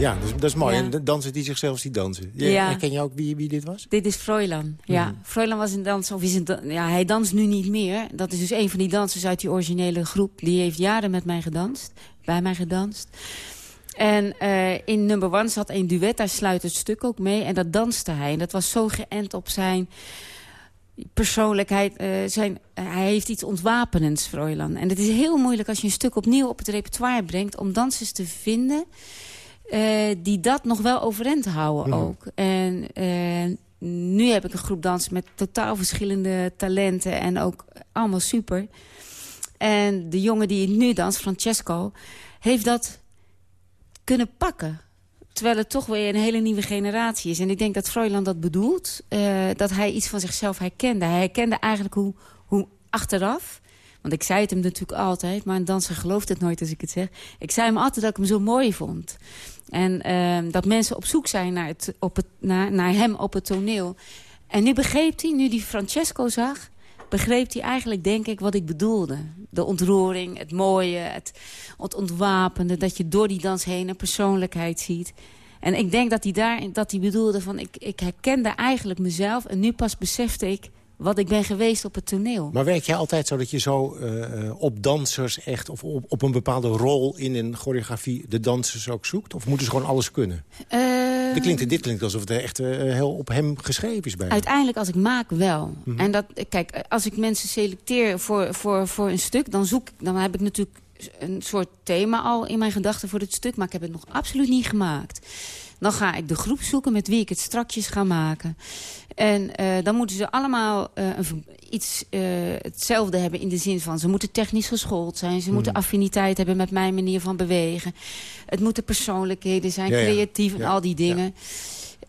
Ja, dus, dat is mooi. Ja. En dan dansen die zichzelf die dansen. Je, Ja. Herken je ook wie, wie dit was? Dit is Froilan. Ja. Froilan was een danser, of is een ja, hij danst nu niet meer. Dat is dus een van die dansers uit die originele groep. Die heeft jaren met mij gedanst, bij mij gedanst. En eh, in number one zat een duet, daar sluit het stuk ook mee. En dat danste hij. En dat was zo geënt op zijn persoonlijkheid. eh, zijn, hij heeft iets ontwapenends, Froilan. En het is heel moeilijk als je een stuk opnieuw op het repertoire brengt... om dansers te vinden eh, die dat nog wel overeind houden ook. En eh, nu heb ik een groep dansers met totaal verschillende talenten... en ook allemaal super. En de jongen die nu danst, Francesco, heeft dat kunnen pakken. Terwijl het toch weer een hele nieuwe generatie is. En ik denk dat Froilan dat bedoelt. eh, dat hij iets van zichzelf herkende. Hij herkende eigenlijk hoe, hoe achteraf... Want ik zei het hem natuurlijk altijd, maar een danser gelooft het nooit als ik het zeg. Ik zei hem altijd dat ik hem zo mooi vond. En ehm, dat mensen op zoek zijn naar, het, op het, naar, naar hem op het toneel. En nu begreep hij, nu die Francesco zag... begreep hij eigenlijk, denk ik, wat ik bedoelde. De ontroering, het mooie, het, ontwapende... dat je door die dans heen een persoonlijkheid ziet... En ik denk dat hij, daar, dat hij bedoelde van... Ik, ik herkende eigenlijk mezelf en nu pas besefte ik wat ik ben geweest op het toneel. Maar werk jij altijd zo dat je zo uh, op dansers echt... of op, op een bepaalde rol in een choreografie de dansers ook zoekt? Of moeten ze gewoon alles kunnen? Uh, dit, klinkt, dit klinkt alsof het echt uh, heel op hem geschreven is bij Uiteindelijk als ik maak wel. Mm -hmm. En dat, kijk, als ik mensen selecteer voor, voor, voor een stuk... dan, zoek, dan heb ik natuurlijk een soort thema al in mijn gedachten voor het stuk... maar ik heb het nog absoluut niet gemaakt. Dan ga ik de groep zoeken met wie ik het strakjes ga maken. En uh, dan moeten ze allemaal uh, iets uh, hetzelfde hebben in de zin van... ze moeten technisch geschoold zijn, ze mm. moeten affiniteit hebben met mijn manier van bewegen. Het moeten persoonlijkheden zijn, ja, creatief ja. en al die dingen.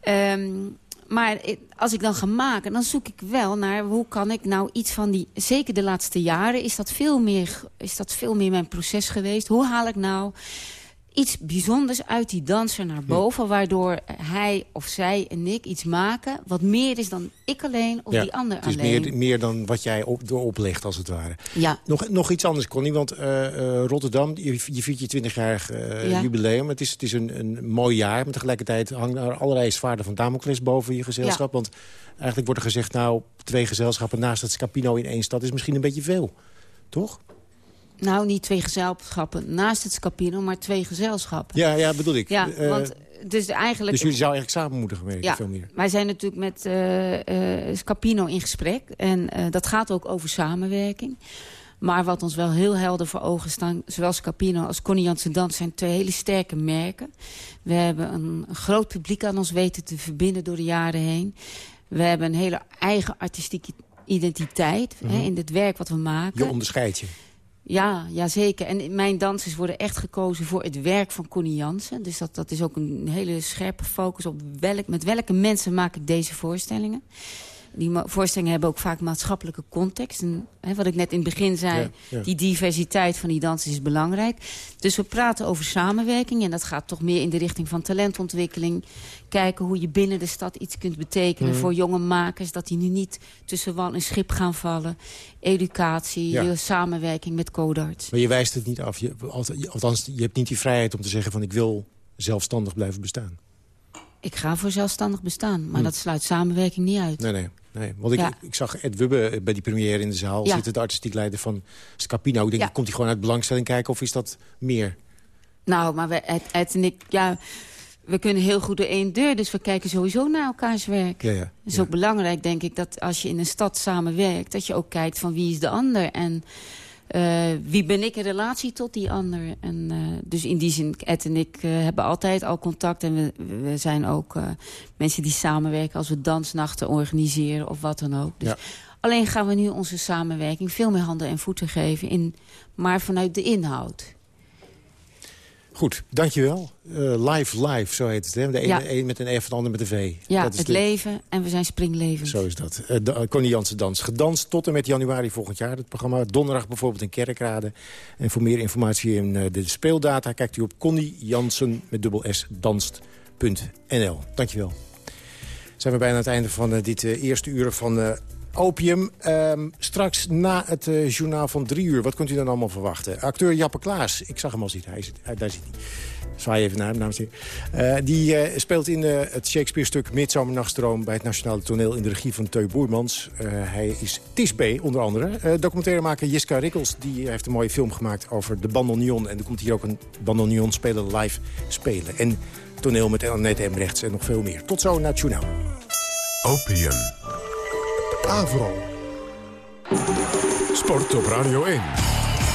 Um, maar als ik dan ga maken, dan zoek ik wel naar hoe kan ik nou iets van die... Zeker de laatste jaren is dat veel meer, is dat veel meer mijn proces geweest. Hoe haal ik nou iets bijzonders uit die danser naar boven... waardoor hij of zij en ik iets maken... wat meer is dan ik alleen of ja, die ander het is alleen. Meer, meer dan wat jij op, oplegt, als het ware. Ja. Nog, nog iets anders, Connie, want uh, uh, Rotterdam... je, je viert je 20-jarig uh, Ja. jubileum. Het is, het is een, een mooi jaar, maar tegelijkertijd hangen er allerlei zwaarden van Damocles boven je gezelschap. Want eigenlijk wordt er gezegd, nou, twee gezelschappen naast het Scapino in één stad... is misschien een beetje veel, toch? Nou, niet twee gezelschappen naast het Scapino, maar twee gezelschappen. Ja, ja bedoel ik. Ja, Eh, want dus eigenlijk... dus jullie zouden eigenlijk samen moeten gaan werken, Ja, veel meer. wij zijn natuurlijk met eh eh, Scapino in gesprek. En dat gaat ook over samenwerking. Maar wat ons wel heel helder voor ogen staan... zowel Scapino als Connie Jansen Dans zijn twee hele sterke merken. We hebben een, groot publiek aan ons weten te verbinden door de jaren heen. We hebben een hele eigen artistieke identiteit Mhm. hè, in het werk wat we maken. Je onderscheidt je. Ja, ja, zeker. En mijn dansers worden echt gekozen voor het werk van Connie Jansen. Dus dat, dat is ook een hele scherpe focus op welk, met welke mensen maak ik deze voorstellingen. Die voorstellingen hebben ook vaak maatschappelijke context. En, hè, wat ik net in het begin zei, Ja, ja. die diversiteit van die dansers is belangrijk. Dus we praten over samenwerking. En dat gaat toch meer in de richting van talentontwikkeling. Kijken hoe je binnen de stad iets kunt betekenen Mhm. voor jonge makers. Dat die nu niet tussen wal en schip gaan vallen. Educatie, Ja. je samenwerking met codarts. Maar je wijst het niet af. Je, althans, je hebt niet die vrijheid om te zeggen van... ik wil zelfstandig blijven bestaan. Ik ga voor zelfstandig bestaan, maar Hm. dat sluit samenwerking niet uit. Nee, nee. Nee. Want ik, Ja. ik zag Ed Wubbe bij die première in de zaal... Ja. zitten de artistiek leider van Scapino. Ik denk, Ja. komt hij gewoon uit belangstelling kijken... of is dat meer? Nou, maar we, Ed, Ed en ik, ja, we kunnen heel goed door één deur. Dus we kijken sowieso naar elkaars werk. Ja, ja. Het is ook belangrijk, denk ik, dat als je in een stad samenwerkt... dat je ook kijkt van wie is de ander en eh, wie ben ik in relatie tot die ander. En, eh, dus in die zin, Ed en ik eh, hebben altijd al contact. En we, we zijn ook mensen die samenwerken als we dansnachten organiseren of wat dan ook. Dus Ja. Alleen gaan we nu onze samenwerking veel meer handen en voeten geven. In, maar vanuit de inhoud. Goed, dankjewel. Eh live, live, zo heet het. Hè? De ene Ja. een met een F, de ander met een V. Ja, Dat is het de- leven en we zijn springlevend. Zo is dat. Eh, de- Connie Jansen Dans. Gedanst tot en met januari volgend jaar. Het programma donderdag bijvoorbeeld in Kerkrade. En voor meer informatie in eh, de speeldata... kijkt u op Connie Jansen met dubbel S danst.nl. Dankjewel. Zijn we bijna aan het einde van dit eerste uur van Opium. Ehm, straks na het eh, journaal van drie uur. Wat kunt u dan allemaal verwachten? Acteur Jappe Klaas. Ik zag hem al zitten. Hij zit, daar zit hij. Zwaai even naar hem, heren. Eh, die eh, speelt in het Shakespeare-stuk Midsomernachtstroom... bij het Nationale Toneel in de regie van Teu Boermans. Hij is Tisbe, onder andere. Documentairemaker Jiska Rikkels die heeft een mooie film gemaakt over de bandoneon. En er komt hier ook een bandoneon speler live spelen. En toneel met Annette Embrechts en nog veel meer. Tot zo journaal. Opium. Avro. Sport op Radio 1.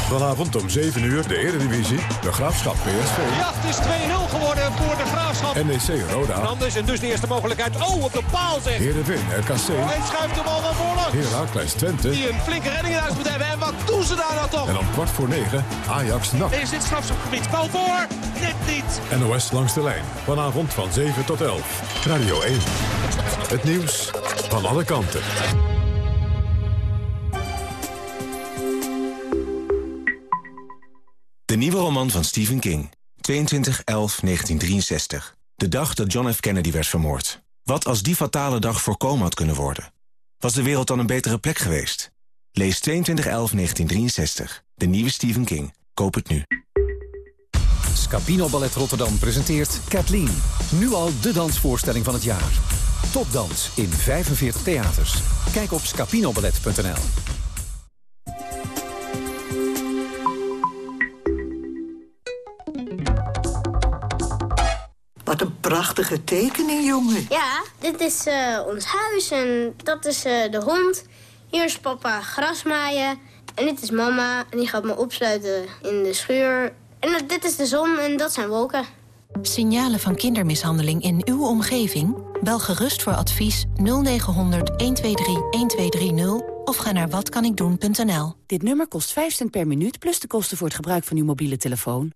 Vanavond om 7 uur de Eredivisie. De Graafschap PSV. Ja, het is 2-0 geworden voor de Graafschap. NEC Roda. Anders en dus de eerste mogelijkheid. Oh, op de paal zeg. Heerenveen RKC. En schuift de bal naar voorlangs. Heracles Twente. Die een flinke redding in huis moet hebben. En wat doen ze daar nou toch? En om kwart voor negen Ajax NAC. Is dit strafschopgebied? Bal voor? Net niet. NOS langs de lijn. Vanavond van 7 tot 11. Radio 1. Het nieuws van alle kanten. De nieuwe roman van Stephen King. 22-11-1963. De dag dat John F. Kennedy werd vermoord. Wat als die fatale dag voorkomen had kunnen worden? Was de wereld dan een betere plek geweest? Lees 2211-1963. De nieuwe Stephen King. Koop het nu. Scapino Ballet Rotterdam presenteert Kathleen. Nu al de dansvoorstelling van het jaar. Topdans in 45 theaters. Kijk op scapinoballet.nl. Wat een prachtige tekening, jongen. Ja, dit is uh, ons huis en dat is uh, de hond. Hier is papa grasmaaien. En dit is mama en die gaat me opsluiten in de schuur. En dit is de zon en dat zijn wolken. Signalen van kindermishandeling in uw omgeving? Bel gerust voor advies 0900 123 1230 of ga naar watkanikdoen.nl. Dit nummer kost 5 cent per minuut plus de kosten voor het gebruik van uw mobiele telefoon.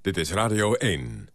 Dit is Radio 1.